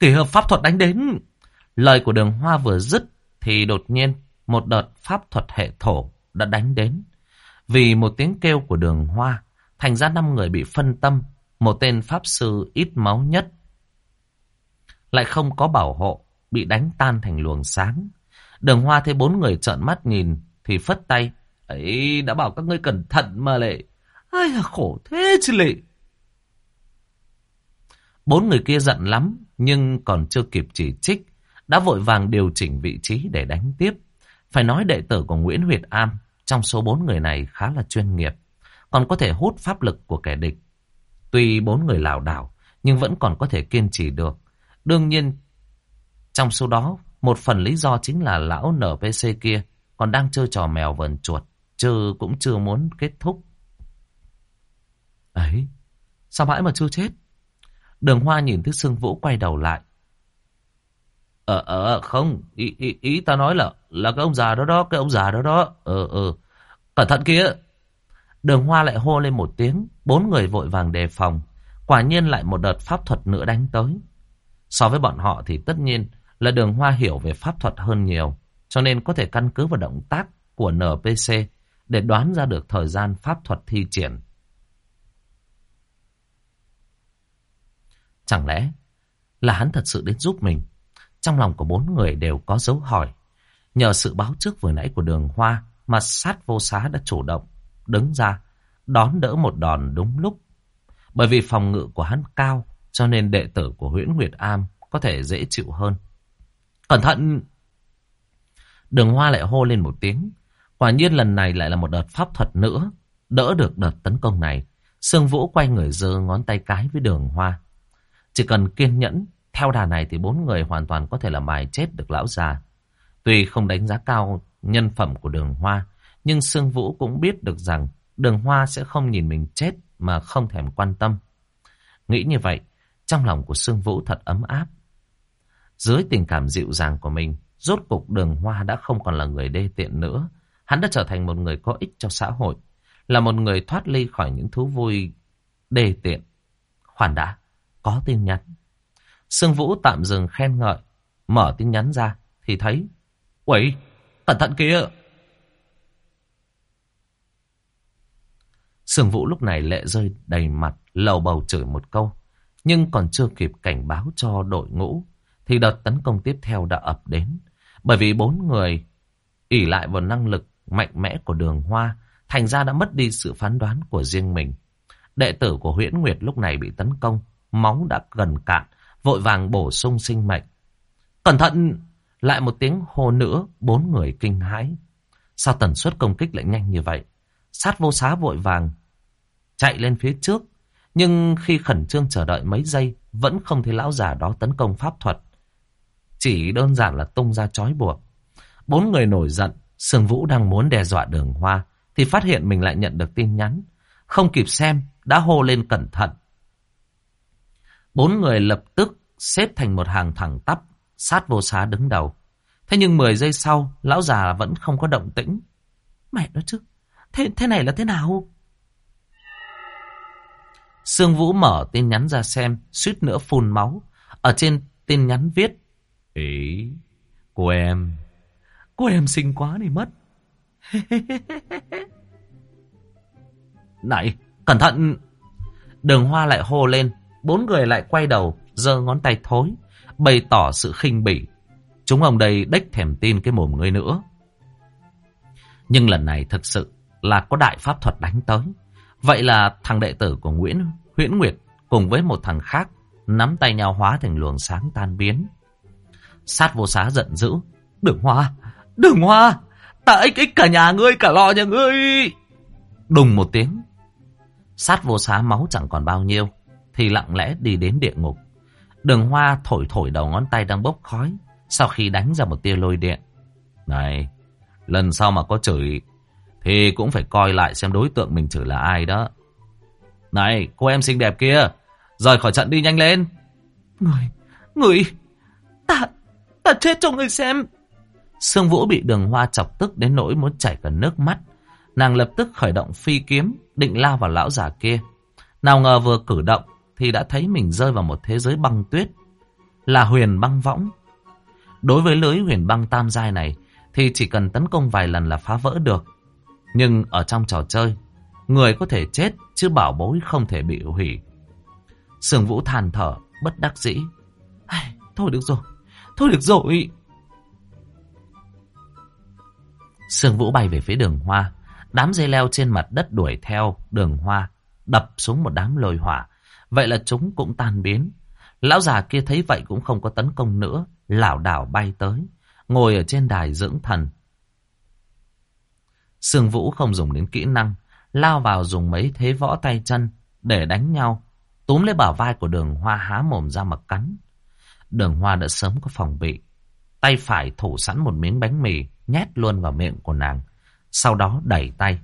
Kìa pháp thuật đánh đến. Lời của đường hoa vừa dứt thì đột nhiên một đợt pháp thuật hệ thổ đã đánh đến. Vì một tiếng kêu của đường hoa, thành ra năm người bị phân tâm, một tên pháp sư ít máu nhất. Lại không có bảo hộ, bị đánh tan thành luồng sáng. Đường hoa thấy bốn người trợn mắt nhìn, thì phất tay. ấy đã bảo các ngươi cẩn thận mà lệ. Ai là khổ thế chứ lệ. Bốn người kia giận lắm, nhưng còn chưa kịp chỉ trích, đã vội vàng điều chỉnh vị trí để đánh tiếp. Phải nói đệ tử của Nguyễn Huyệt Am trong số bốn người này khá là chuyên nghiệp, còn có thể hút pháp lực của kẻ địch. Tuy bốn người lảo đảo, nhưng vẫn còn có thể kiên trì được. Đương nhiên, trong số đó, một phần lý do chính là lão NPC kia còn đang chơi trò mèo vờn chuột, chứ cũng chưa muốn kết thúc. Ấy, sao mãi mà chưa chết? Đường Hoa nhìn thấy Sương Vũ quay đầu lại. Ờ, ờ, ờ không, ý, ý, ý ta nói là là cái ông già đó đó, cái ông già đó đó. Ừ, ừ. cẩn thận kia. Đường Hoa lại hô lên một tiếng, bốn người vội vàng đề phòng. Quả nhiên lại một đợt pháp thuật nữa đánh tới. So với bọn họ thì tất nhiên là đường Hoa hiểu về pháp thuật hơn nhiều, cho nên có thể căn cứ vào động tác của NPC để đoán ra được thời gian pháp thuật thi triển. Chẳng lẽ là hắn thật sự đến giúp mình? Trong lòng của bốn người đều có dấu hỏi. Nhờ sự báo trước vừa nãy của đường hoa mà sát vô xá đã chủ động đứng ra đón đỡ một đòn đúng lúc. Bởi vì phòng ngự của hắn cao cho nên đệ tử của huyễn Nguyệt Am có thể dễ chịu hơn. Cẩn thận! Đường hoa lại hô lên một tiếng. Quả nhiên lần này lại là một đợt pháp thuật nữa. Đỡ được đợt tấn công này. Sương Vũ quay người giơ ngón tay cái với đường hoa. Chỉ cần kiên nhẫn, theo đà này thì bốn người hoàn toàn có thể là mài chết được lão già. Tuy không đánh giá cao nhân phẩm của đường hoa, nhưng Sương Vũ cũng biết được rằng đường hoa sẽ không nhìn mình chết mà không thèm quan tâm. Nghĩ như vậy, trong lòng của Sương Vũ thật ấm áp. Dưới tình cảm dịu dàng của mình, rốt cục đường hoa đã không còn là người đê tiện nữa. Hắn đã trở thành một người có ích cho xã hội, là một người thoát ly khỏi những thú vui đê tiện. Khoan đã, có tin nhắn. Sương Vũ tạm dừng khen ngợi, mở tin nhắn ra thì thấy, Uầy, cẩn thận kia. Sương Vũ lúc này lệ rơi đầy mặt, lầu bầu chửi một câu. Nhưng còn chưa kịp cảnh báo cho đội ngũ, thì đợt tấn công tiếp theo đã ập đến. Bởi vì bốn người ỉ lại vào năng lực mạnh mẽ của đường hoa, thành ra đã mất đi sự phán đoán của riêng mình. Đệ tử của huyễn Nguyệt lúc này bị tấn công, máu đã gần cạn, vội vàng bổ sung sinh mệnh. Cẩn thận! Lại một tiếng hô nữa, bốn người kinh hãi. Sao tần suất công kích lại nhanh như vậy? Sát vô xá vội vàng, chạy lên phía trước. Nhưng khi khẩn trương chờ đợi mấy giây, vẫn không thấy lão già đó tấn công pháp thuật. Chỉ đơn giản là tung ra chói buộc. Bốn người nổi giận, Sương Vũ đang muốn đe dọa đường hoa, thì phát hiện mình lại nhận được tin nhắn. Không kịp xem, đã hô lên cẩn thận. Bốn người lập tức xếp thành một hàng thẳng tắp, sát vô xá đứng đầu. Thế nhưng 10 giây sau, lão già vẫn không có động tĩnh. Mẹ nó chứ, thế, thế này là thế nào? Sương Vũ mở tin nhắn ra xem, suýt nữa phun máu. Ở trên tin nhắn viết, Ý, cô em, cô em xinh quá thì mất. [LAUGHS] Này, cẩn thận! Đường hoa lại hô lên, bốn người lại quay đầu, giơ ngón tay thối, bày tỏ sự khinh bỉ. Chúng ông đây đếch thèm tin cái mồm ngươi nữa. Nhưng lần này thực sự là có đại pháp thuật đánh tới. Vậy là thằng đệ tử của Nguyễn Huyễn Nguyệt cùng với một thằng khác nắm tay nhau hóa thành luồng sáng tan biến. Sát vô xá giận dữ. Đường hoa, đường hoa, ta ích ích cả nhà ngươi, cả lò nhà ngươi. Đùng một tiếng. Sát vô xá máu chẳng còn bao nhiêu thì lặng lẽ đi đến địa ngục. Đường hoa thổi thổi đầu ngón tay đang bốc khói, sau khi đánh ra một tia lôi điện. Này, lần sau mà có chửi, thì cũng phải coi lại xem đối tượng mình chửi là ai đó. Này, cô em xinh đẹp kia, rời khỏi trận đi nhanh lên. Người, người, ta, ta chết cho người xem. Sương Vũ bị đường hoa chọc tức đến nỗi muốn chảy cả nước mắt. Nàng lập tức khởi động phi kiếm, định lao vào lão già kia. Nào ngờ vừa cử động, thì đã thấy mình rơi vào một thế giới băng tuyết. Là huyền băng võng. Đối với lưới huyền băng tam giai này, thì chỉ cần tấn công vài lần là phá vỡ được. Nhưng ở trong trò chơi, người có thể chết, chứ bảo bối không thể bị hủy. Sương Vũ than thở, bất đắc dĩ. Thôi được rồi, thôi được rồi. Sương Vũ bay về phía đường hoa. Đám dây leo trên mặt đất đuổi theo đường hoa, đập xuống một đám lôi hỏa. Vậy là chúng cũng tan biến. Lão già kia thấy vậy cũng không có tấn công nữa, lảo đảo bay tới, ngồi ở trên đài dưỡng thần. Sương Vũ không dùng đến kỹ năng, lao vào dùng mấy thế võ tay chân để đánh nhau, túm lấy bả vai của đường hoa há mồm ra mà cắn. Đường Hoa đã sớm có phòng bị. Tay phải thủ sẵn một miếng bánh mì, nhét luôn vào miệng của nàng. Sau đó đẩy tay.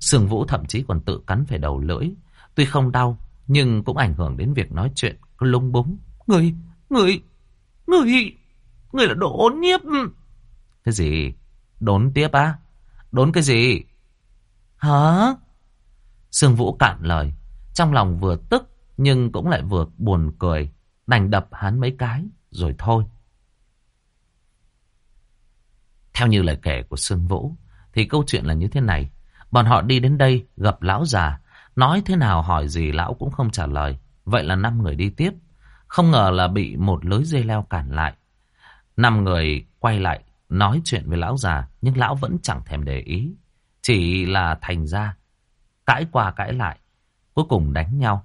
Sương Vũ thậm chí còn tự cắn phải đầu lưỡi. Tuy không đau, nhưng cũng ảnh hưởng đến việc nói chuyện lung búng. Người, người, người, người là đồ ôn nhiếp. Cái gì? Đốn tiếp á? Đốn cái gì? Hả? Sương Vũ cạn lời. Trong lòng vừa tức nhưng cũng lại vừa buồn cười. Đành đập hắn mấy cái rồi thôi. Theo như lời kể của Sương Vũ thì câu chuyện là như thế này. Bọn họ đi đến đây gặp lão già. Nói thế nào hỏi gì lão cũng không trả lời. Vậy là năm người đi tiếp. Không ngờ là bị một lưới dây leo cản lại. Năm người quay lại nói chuyện với lão già. Nhưng lão vẫn chẳng thèm để ý. Chỉ là thành ra, cãi qua cãi lại. Cuối cùng đánh nhau.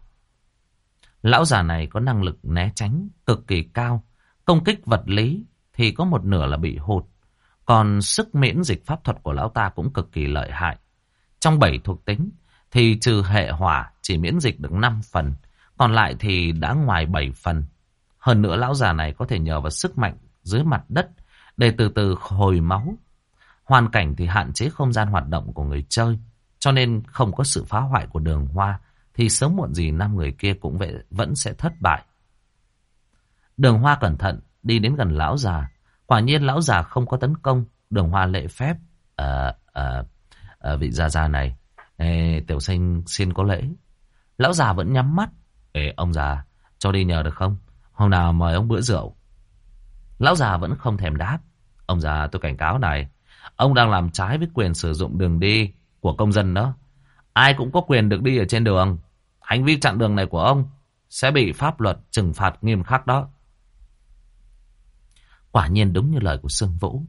Lão già này có năng lực né tránh cực kỳ cao. Công kích vật lý thì có một nửa là bị hụt. Còn sức miễn dịch pháp thuật của lão ta cũng cực kỳ lợi hại. Trong bảy thuộc tính thì trừ hệ hỏa chỉ miễn dịch được 5 phần. Còn lại thì đã ngoài 7 phần. Hơn nữa lão già này có thể nhờ vào sức mạnh dưới mặt đất để từ từ hồi máu. Hoàn cảnh thì hạn chế không gian hoạt động của người chơi. Cho nên không có sự phá hoại của đường hoa thì sớm muộn gì năm người kia cũng vậy vẫn sẽ thất bại. Đường hoa cẩn thận đi đến gần lão già. Quả nhiên lão già không có tấn công. Đường hoa lệ phép. À, à, à, vị già già này. Ê, tiểu sinh xin có lễ. Lão già vẫn nhắm mắt. Ê, ông già, cho đi nhờ được không? Hôm nào mời ông bữa rượu. Lão già vẫn không thèm đáp. Ông già tôi cảnh cáo này. Ông đang làm trái với quyền sử dụng đường đi của công dân đó. Ai cũng có quyền được đi ở trên đường. Hành vi chặn đường này của ông sẽ bị pháp luật trừng phạt nghiêm khắc đó. Quả nhiên đúng như lời của Sương Vũ.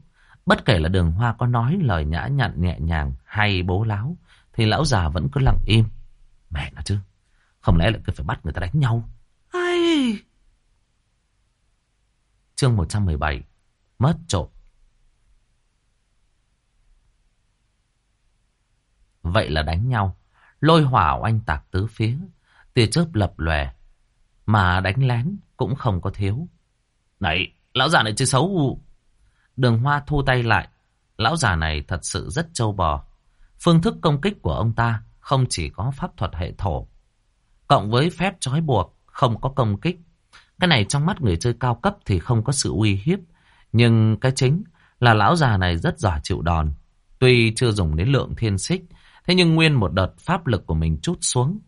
Bất kể là đường hoa có nói lời nhã nhặn nhẹ nhàng hay bố láo, thì lão già vẫn cứ lặng im. Mẹ nó chứ, không lẽ lại cứ phải bắt người ta đánh nhau? Ai... Chương 117 Mất trộm Vậy là đánh nhau. Lôi hỏa oanh tạc tứ phía. Tia chớp lập lòe. Mà đánh lén cũng không có thiếu. Này, lão già này chơi xấu. Đường hoa thu tay lại. Lão già này thật sự rất trâu bò. Phương thức công kích của ông ta không chỉ có pháp thuật hệ thổ. Cộng với phép trói buộc, không có công kích. Cái này trong mắt người chơi cao cấp thì không có sự uy hiếp. Nhưng cái chính là lão già này rất giỏi chịu đòn. Tuy chưa dùng đến lượng thiên xích, thế nhưng nguyên một đợt pháp lực của mình chút xuống.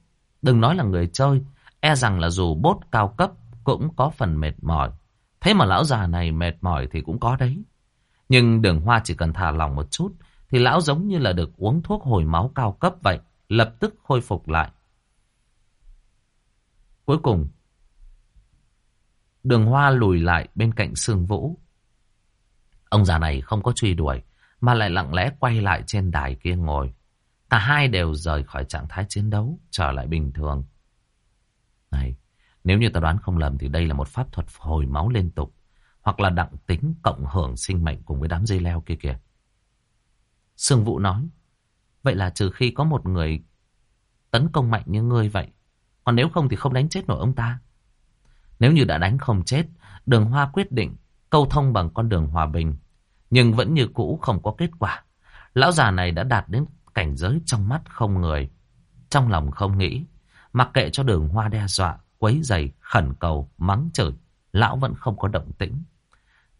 Đừng nói là người chơi, e rằng là dù bốt cao cấp cũng có phần mệt mỏi. Thế mà lão già này mệt mỏi thì cũng có đấy. Nhưng đường hoa chỉ cần thả lòng một chút, thì lão giống như là được uống thuốc hồi máu cao cấp vậy, lập tức khôi phục lại. Cuối cùng, đường hoa lùi lại bên cạnh sương vũ. Ông già này không có truy đuổi, mà lại lặng lẽ quay lại trên đài kia ngồi. Cả hai đều rời khỏi trạng thái chiến đấu, trở lại bình thường. Này, nếu như ta đoán không lầm thì đây là một pháp thuật hồi máu liên tục, hoặc là đặng tính cộng hưởng sinh mệnh cùng với đám dây leo kia kìa. Sương Vũ nói, vậy là trừ khi có một người tấn công mạnh như ngươi vậy, còn nếu không thì không đánh chết nổi ông ta. Nếu như đã đánh không chết, đường hoa quyết định câu thông bằng con đường hòa bình, nhưng vẫn như cũ không có kết quả. Lão già này đã đạt đến cảnh giới trong mắt không người. Trong lòng không nghĩ, mặc kệ cho đường hoa đe dọa, quấy giày, khẩn cầu, mắng chửi, lão vẫn không có động tĩnh.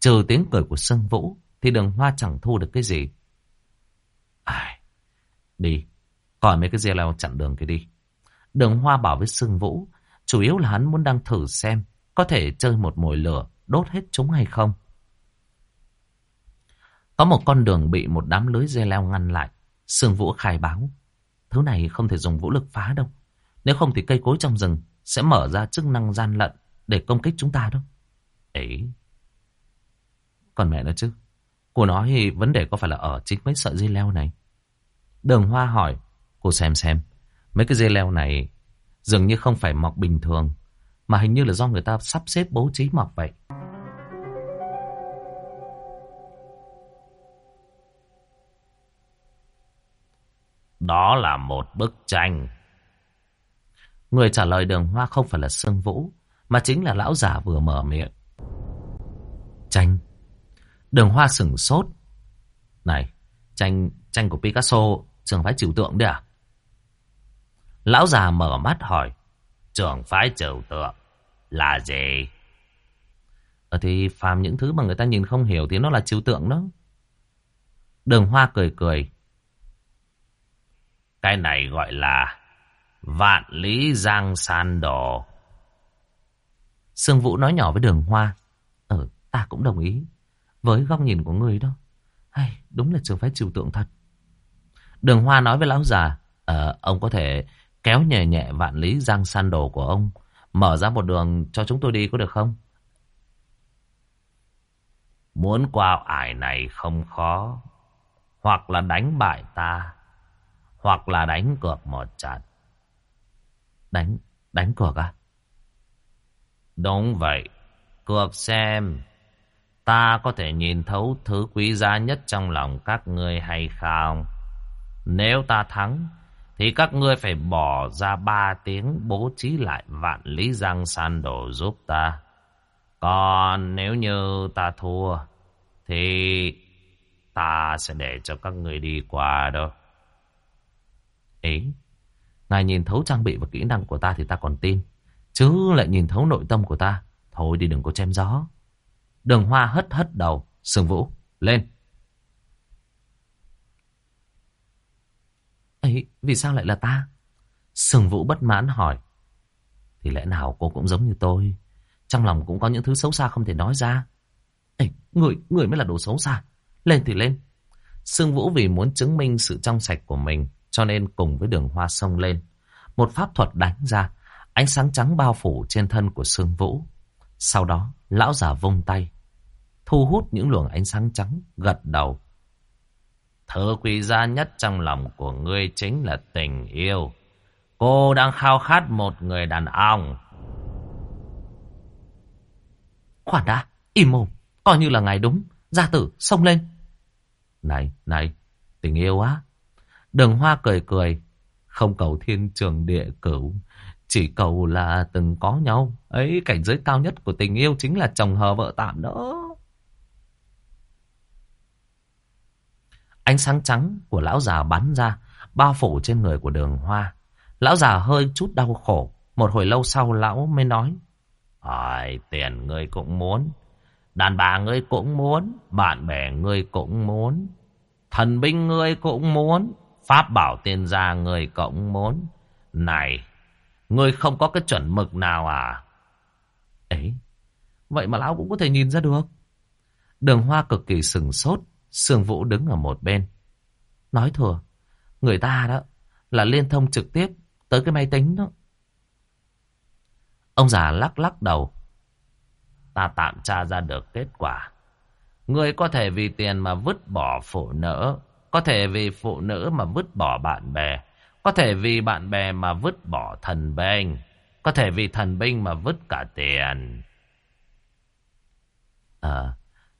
Trừ tiếng cười của Sương Vũ, thì đường hoa chẳng thu được cái gì. Ai, đi, coi mấy cái dê leo chặn đường kia đi. Đường hoa bảo với Sương Vũ, chủ yếu là hắn muốn đang thử xem, có thể chơi một mồi lửa, đốt hết chúng hay không. Có một con đường bị một đám lưới dê leo ngăn lại. Sương Vũ khai báo. Thứ này không thể dùng vũ lực phá đâu. Nếu không thì cây cối trong rừng sẽ mở ra chức năng gian lận để công kích chúng ta đâu. Ấy. Còn mẹ nữa chứ. Cô nói vấn đề có phải là ở chính mấy sợi dây leo này. Đường Hoa hỏi. Cô xem xem. Mấy cái dây leo này dường như không phải mọc bình thường. Mà hình như là do người ta sắp xếp bố trí mọc vậy. Đó là một bức tranh. Người trả lời đường hoa không phải là Sương Vũ, mà chính là lão già vừa mở miệng. Tranh. Đường hoa sửng sốt. Này, tranh tranh của Picasso trường phái trừu tượng đấy à? Lão già mở mắt hỏi. Trường phái trừu tượng là gì? Ờ thì phàm những thứ mà người ta nhìn không hiểu thì nó là trừu tượng đó. Đường hoa cười cười. Cái này gọi là vạn lý giang san đồ. Sương Vũ nói nhỏ với đường hoa. Ờ, ta cũng đồng ý. Với góc nhìn của người đó. Hay, đúng là trường phái trừu tượng thật. Đường hoa nói với lão già. à, ông có thể kéo nhẹ nhẹ vạn lý giang san đồ của ông. Mở ra một đường cho chúng tôi đi có được không? Muốn qua ải này không khó. Hoặc là đánh bại ta. Hoặc là đánh cược một trận. Đánh, đánh cược à? Đúng vậy. Cược xem. Ta có thể nhìn thấu thứ quý giá nhất trong lòng các ngươi hay không? Nếu ta thắng, thì các ngươi phải bỏ ra ba tiếng bố trí lại vạn lý giang san đổ giúp ta. Còn nếu như ta thua, thì ta sẽ để cho các người đi qua đâu. Ý, ngài nhìn thấu trang bị và kỹ năng của ta thì ta còn tin. Chứ lại nhìn thấu nội tâm của ta. Thôi đi đừng có chém gió. Đường hoa hất hất đầu. Sương Vũ, lên. ấy vì sao lại là ta? Sương Vũ bất mãn hỏi. Thì lẽ nào cô cũng giống như tôi. Trong lòng cũng có những thứ xấu xa không thể nói ra. Ê, người, người mới là đồ xấu xa. Lên thì lên. Sương Vũ vì muốn chứng minh sự trong sạch của mình cho nên cùng với đường hoa sông lên. Một pháp thuật đánh ra, ánh sáng trắng bao phủ trên thân của Sương Vũ. Sau đó, lão già vung tay, thu hút những luồng ánh sáng trắng, gật đầu. Thứ quý giá nhất trong lòng của ngươi chính là tình yêu. Cô đang khao khát một người đàn ông. Khoan đã, im mồm, coi như là ngài đúng. Gia tử, xông lên. Này, này, tình yêu á. Đường hoa cười cười, không cầu thiên trường địa cửu. Chỉ cầu là từng có nhau. Ấy, cảnh giới cao nhất của tình yêu chính là chồng hờ vợ tạm đó. Ánh sáng trắng của lão già bắn ra, bao phủ trên người của đường hoa. Lão già hơi chút đau khổ. Một hồi lâu sau lão mới nói. Ai, tiền ngươi cũng muốn. Đàn bà ngươi cũng muốn. Bạn bè ngươi cũng muốn. Thần binh ngươi cũng muốn. Pháp bảo tiên gia ngươi cũng muốn. Này, ngươi không có cái chuẩn mực nào à? Ấy, vậy mà lão cũng có thể nhìn ra được. Đường hoa cực kỳ sừng sốt. Sương Vũ đứng ở một bên. Nói thừa, người ta đó là liên thông trực tiếp tới cái máy tính đó. Ông già lắc lắc đầu. Ta tạm tra ra được kết quả. Người có thể vì tiền mà vứt bỏ phụ nữ. Có thể vì phụ nữ mà vứt bỏ bạn bè. Có thể vì bạn bè mà vứt bỏ thần binh. Có thể vì thần binh mà vứt cả tiền. À,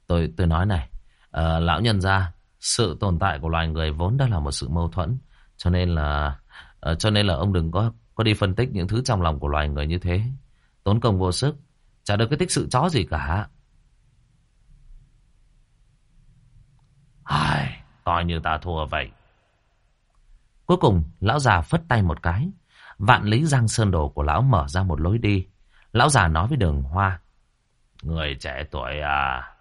tôi tôi nói này. À, lão nhân ra, sự tồn tại của loài người vốn đã là một sự mâu thuẫn. Cho nên là à, cho nên là ông đừng có có đi phân tích những thứ trong lòng của loài người như thế. Tốn công vô sức. Chả được cái tích sự chó gì cả. Ai, coi như ta thua vậy. Cuối cùng, lão già phất tay một cái. Vạn lý giang sơn đồ của lão mở ra một lối đi. Lão già nói với đường hoa. Người trẻ tuổi à,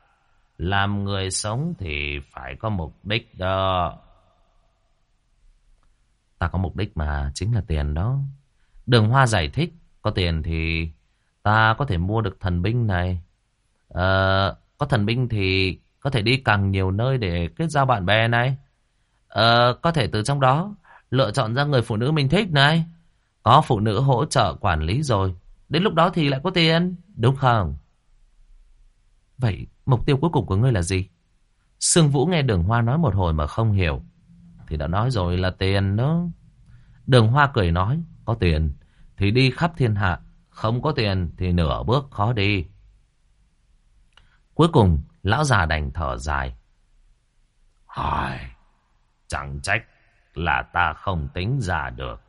làm người sống thì phải có mục đích đó. Ta có mục đích mà chính là tiền đó. Đường Hoa giải thích. Có tiền thì ta có thể mua được thần binh này. Ờ, có thần binh thì có thể đi càng nhiều nơi để kết giao bạn bè này. Ờ, có thể từ trong đó lựa chọn ra người phụ nữ mình thích này. Có phụ nữ hỗ trợ quản lý rồi. Đến lúc đó thì lại có tiền. Đúng không? Vậy mục tiêu cuối cùng của ngươi là gì? Sương Vũ nghe đường hoa nói một hồi mà không hiểu. Thì đã nói rồi là tiền đó. Đường hoa cười nói. Có tiền thì đi khắp thiên hạ. Không có tiền thì nửa bước khó đi. Cuối cùng, lão già đành thở dài. Hỏi, chẳng trách là ta không tính ra được.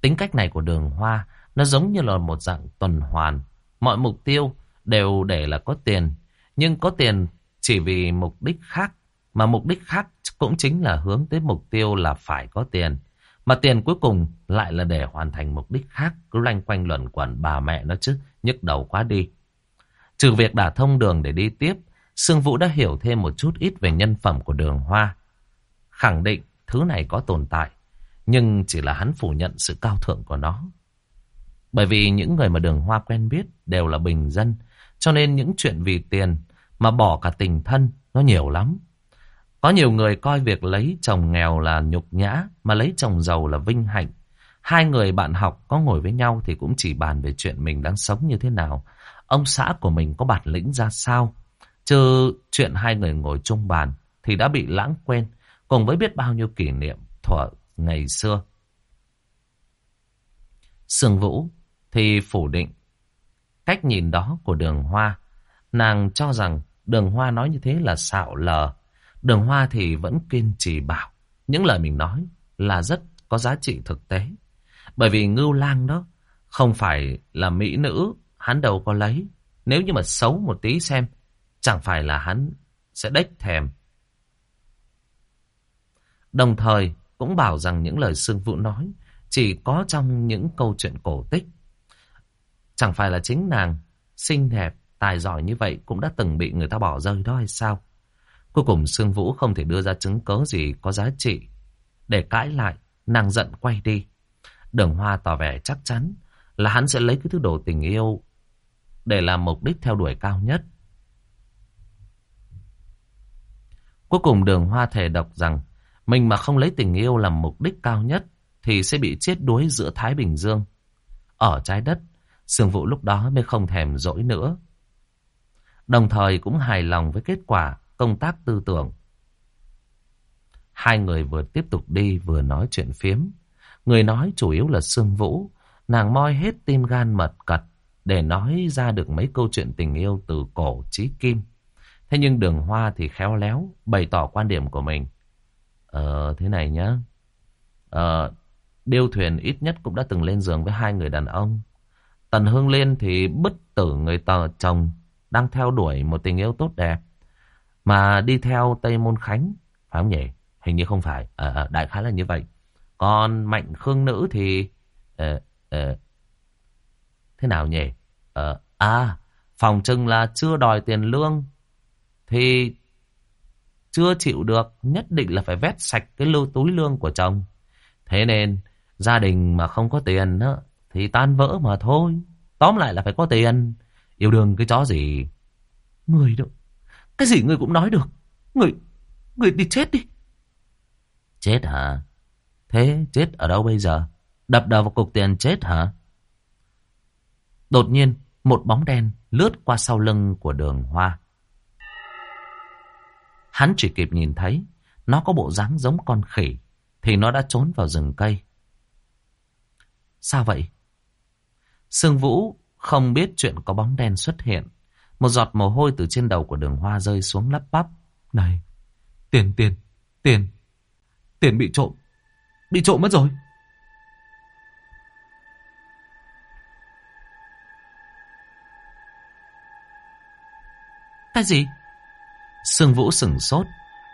Tính cách này của đường hoa, nó giống như là một dạng tuần hoàn. Mọi mục tiêu đều để là có tiền. Nhưng có tiền chỉ vì mục đích khác. Mà mục đích khác cũng chính là hướng tới mục tiêu là phải có tiền. Mà tiền cuối cùng lại là để hoàn thành mục đích khác. Cứ loanh quanh luẩn quẩn bà mẹ nó chứ. nhức đầu quá đi. Trừ việc đả thông đường để đi tiếp. Sương Vũ đã hiểu thêm một chút ít về nhân phẩm của đường hoa. Khẳng định thứ này có tồn tại. Nhưng chỉ là hắn phủ nhận sự cao thượng của nó. Bởi vì những người mà đường hoa quen biết đều là bình dân. Cho nên những chuyện vì tiền mà bỏ cả tình thân nó nhiều lắm. Có nhiều người coi việc lấy chồng nghèo là nhục nhã, mà lấy chồng giàu là vinh hạnh. Hai người bạn học có ngồi với nhau thì cũng chỉ bàn về chuyện mình đang sống như thế nào. Ông xã của mình có bản lĩnh ra sao. Chứ chuyện hai người ngồi chung bàn thì đã bị lãng quên, cùng với biết bao nhiêu kỷ niệm thuở ngày xưa. Sương Vũ thì phủ định cách nhìn đó của đường hoa. Nàng cho rằng đường hoa nói như thế là xạo lờ. Đường hoa thì vẫn kiên trì bảo những lời mình nói là rất có giá trị thực tế. Bởi vì ngưu lang đó không phải là mỹ nữ, hắn đâu có lấy. Nếu như mà xấu một tí xem, chẳng phải là hắn sẽ đếch thèm. Đồng thời cũng bảo rằng những lời Sương Vũ nói chỉ có trong những câu chuyện cổ tích. Chẳng phải là chính nàng xinh đẹp, tài giỏi như vậy cũng đã từng bị người ta bỏ rơi đó hay sao? Cuối cùng Sương Vũ không thể đưa ra chứng cớ gì có giá trị. Để cãi lại, nàng giận quay đi. Đường Hoa tỏ vẻ chắc chắn là hắn sẽ lấy cái thứ đồ tình yêu để làm mục đích theo đuổi cao nhất. Cuối cùng đường Hoa thề độc rằng mình mà không lấy tình yêu làm mục đích cao nhất thì sẽ bị chết đuối giữa Thái Bình Dương. Ở trái đất, Sương Vũ lúc đó mới không thèm dỗi nữa. Đồng thời cũng hài lòng với kết quả công tác tư tưởng. Hai người vừa tiếp tục đi vừa nói chuyện phiếm. Người nói chủ yếu là Sương Vũ. Nàng moi hết tim gan mật cật để nói ra được mấy câu chuyện tình yêu từ cổ chí kim. Thế nhưng đường hoa thì khéo léo bày tỏ quan điểm của mình. Ờ thế này nhá. Ờ điêu thuyền ít nhất cũng đã từng lên giường với hai người đàn ông. Tần Hương Liên thì bứt tử người tờ chồng đang theo đuổi một tình yêu tốt đẹp. Mà đi theo Tây Môn Khánh, phải không nhỉ? Hình như không phải, à, đại khái là như vậy. Còn Mạnh Khương Nữ thì... À, à, thế nào nhỉ? À, à, phòng trưng là chưa đòi tiền lương. Thì chưa chịu được, nhất định là phải vét sạch cái lưu túi lương của chồng. Thế nên, gia đình mà không có tiền đó, thì tan vỡ mà thôi. Tóm lại là phải có tiền. Yêu đương cái chó gì? Người đâu. Cái gì người cũng nói được. Người, người đi chết đi. Chết hả? Thế chết ở đâu bây giờ? Đập đầu vào cục tiền chết hả? Đột nhiên, một bóng đen lướt qua sau lưng của đường hoa. Hắn chỉ kịp nhìn thấy, nó có bộ dáng giống con khỉ, thì nó đã trốn vào rừng cây. Sao vậy? Sương Vũ không biết chuyện có bóng đen xuất hiện. Một giọt mồ hôi từ trên đầu của đường hoa rơi xuống lắp bắp. Này, tiền, tiền, tiền, tiền bị trộm, bị trộm mất rồi. Cái gì? Sương Vũ sửng sốt.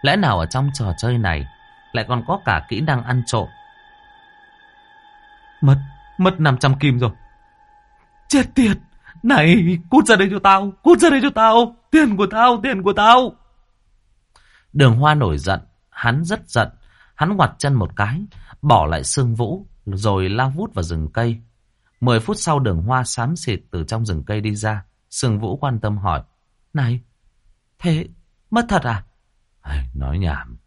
Lẽ nào ở trong trò chơi này lại còn có cả kỹ năng ăn trộm? Mất, mất 500 kim rồi. Chết tiệt! Này, cút ra đây cho tao, cút ra đây cho tao, tiền của tao, tiền của tao. Đường Hoa nổi giận, hắn rất giận, hắn ngoặt chân một cái, bỏ lại Sương Vũ, rồi lao vút vào rừng cây. Mười phút sau đường Hoa xám xịt từ trong rừng cây đi ra, Sương Vũ quan tâm hỏi, Này, thế mất thật à? Nói nhảm.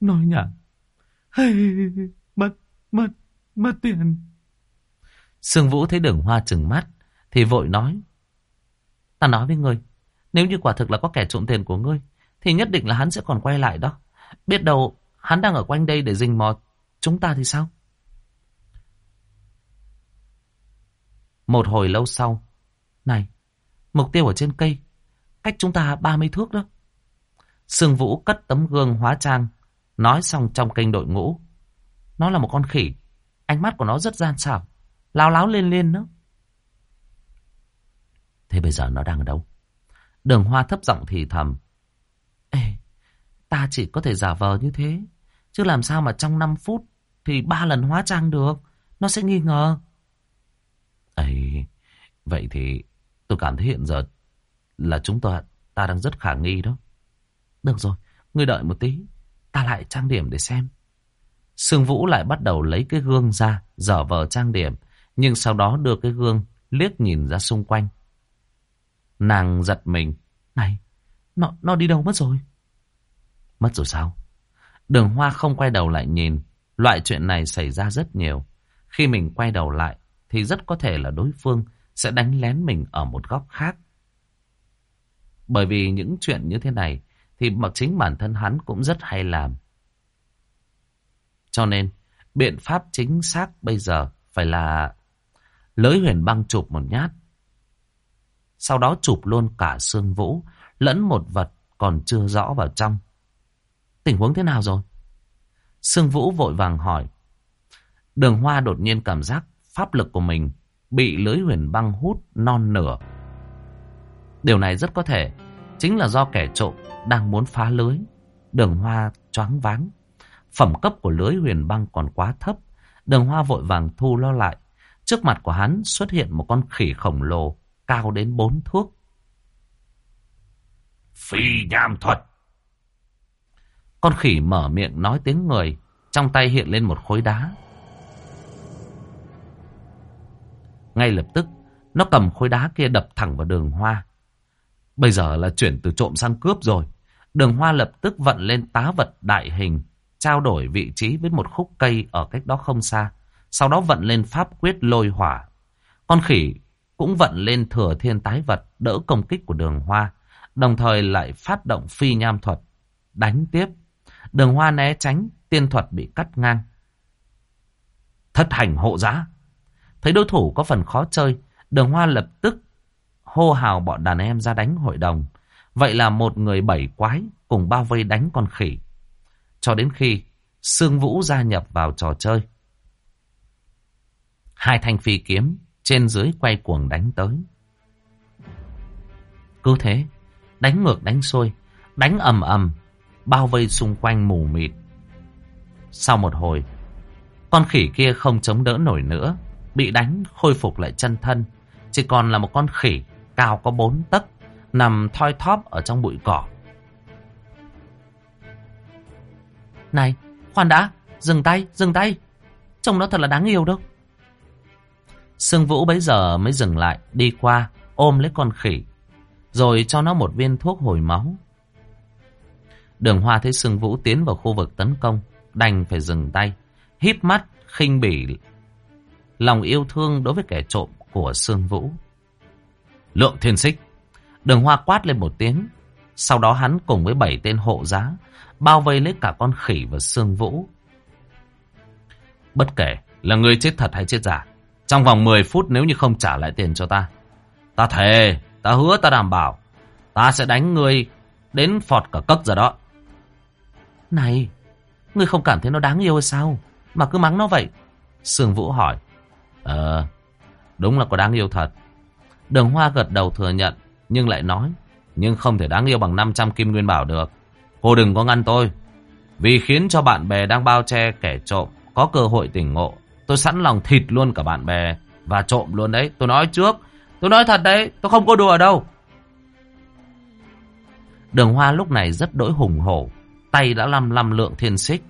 Nói nhảm. Mất, mất, mất tiền. Sương Vũ thấy đường hoa trừng mắt, thì vội nói. Ta nói với ngươi, nếu như quả thực là có kẻ trộm tiền của ngươi, thì nhất định là hắn sẽ còn quay lại đó. Biết đâu, hắn đang ở quanh đây để rình mò chúng ta thì sao? Một hồi lâu sau, này, mục tiêu ở trên cây, cách chúng ta 30 thước đó. Sương Vũ cất tấm gương hóa trang, nói xong trong kênh đội ngũ. Nó là một con khỉ, ánh mắt của nó rất gian xảo. Láo láo lên lên nữa. Thế bây giờ nó đang ở đâu? Đường hoa thấp giọng thì thầm. Ê, ta chỉ có thể giả vờ như thế. Chứ làm sao mà trong 5 phút thì ba lần hóa trang được. Nó sẽ nghi ngờ. Ấy, vậy thì tôi cảm thấy hiện giờ là chúng ta, ta đang rất khả nghi đó. Được rồi, ngươi đợi một tí. Ta lại trang điểm để xem. Sương Vũ lại bắt đầu lấy cái gương ra, dở vờ trang điểm. Nhưng sau đó đưa cái gương liếc nhìn ra xung quanh. Nàng giật mình. Này, nó, nó đi đâu mất rồi? Mất rồi sao? Đường Hoa không quay đầu lại nhìn. Loại chuyện này xảy ra rất nhiều. Khi mình quay đầu lại, thì rất có thể là đối phương sẽ đánh lén mình ở một góc khác. Bởi vì những chuyện như thế này, thì mặc chính bản thân hắn cũng rất hay làm. Cho nên, biện pháp chính xác bây giờ phải là lưới huyền băng chụp một nhát. Sau đó chụp luôn cả xương vũ, lẫn một vật còn chưa rõ vào trong. Tình huống thế nào rồi? Sương Vũ vội vàng hỏi. Đường Hoa đột nhiên cảm giác pháp lực của mình bị lưới huyền băng hút non nửa. Điều này rất có thể chính là do kẻ trộm đang muốn phá lưới. Đường Hoa choáng váng. Phẩm cấp của lưới huyền băng còn quá thấp. Đường Hoa vội vàng thu lo lại. Trước mặt của hắn xuất hiện một con khỉ khổng lồ cao đến bốn thước. Phi nham thuật. Con khỉ mở miệng nói tiếng người, trong tay hiện lên một khối đá. Ngay lập tức, nó cầm khối đá kia đập thẳng vào đường hoa. Bây giờ là chuyển từ trộm sang cướp rồi. Đường hoa lập tức vận lên tá vật đại hình, trao đổi vị trí với một khúc cây ở cách đó không xa. Sau đó vận lên pháp quyết lôi hỏa. Con khỉ cũng vận lên thừa thiên tái vật đỡ công kích của đường hoa. Đồng thời lại phát động phi nham thuật, đánh tiếp. Đường hoa né tránh, tiên thuật bị cắt ngang. Thất hành hộ giá. Thấy đối thủ có phần khó chơi, đường hoa lập tức hô hào bọn đàn em ra đánh hội đồng. Vậy là một người bảy quái cùng bao vây đánh con khỉ. Cho đến khi Sương Vũ gia nhập vào trò chơi. Hai thanh phi kiếm trên dưới quay cuồng đánh tới. Cứ thế, đánh ngược đánh xuôi, đánh ầm ầm, bao vây xung quanh mù mịt. Sau một hồi, con khỉ kia không chống đỡ nổi nữa, bị đánh khôi phục lại chân thân, chỉ còn là một con khỉ cao có bốn tấc, nằm thoi thóp ở trong bụi cỏ. Này, khoan đã, dừng tay, dừng tay. Trông nó thật là đáng yêu đâu. Sương Vũ bấy giờ mới dừng lại, đi qua, ôm lấy con khỉ, rồi cho nó một viên thuốc hồi máu. Đường Hoa thấy Sương Vũ tiến vào khu vực tấn công, đành phải dừng tay, híp mắt, khinh bỉ, lòng yêu thương đối với kẻ trộm của Sương Vũ. Lượng thiên xích, đường Hoa quát lên một tiếng, sau đó hắn cùng với bảy tên hộ giá, bao vây lấy cả con khỉ và Sương Vũ. Bất kể là người chết thật hay chết giả, trong vòng 10 phút nếu như không trả lại tiền cho ta. Ta thề, ta hứa ta đảm bảo. Ta sẽ đánh ngươi đến phọt cả cất giờ đó. Này, ngươi không cảm thấy nó đáng yêu hay sao? Mà cứ mắng nó vậy. Sương Vũ hỏi. Ờ, đúng là có đáng yêu thật. Đường Hoa gật đầu thừa nhận, nhưng lại nói. Nhưng không thể đáng yêu bằng 500 kim nguyên bảo được. Cô đừng có ngăn tôi. Vì khiến cho bạn bè đang bao che kẻ trộm có cơ hội tỉnh ngộ. Tôi sẵn lòng thịt luôn cả bạn bè Và trộm luôn đấy. Tôi nói trước, Tôi nói thật đấy, Tôi không có đùa đâu. Đường Hoa lúc này rất đỗi hùng hổ, Tay đã lăm lăm lượng thiên xích.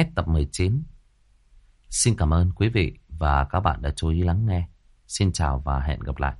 Hết tập 19. Xin cảm ơn quý vị và các bạn đã chú ý lắng nghe. Xin chào và hẹn gặp lại.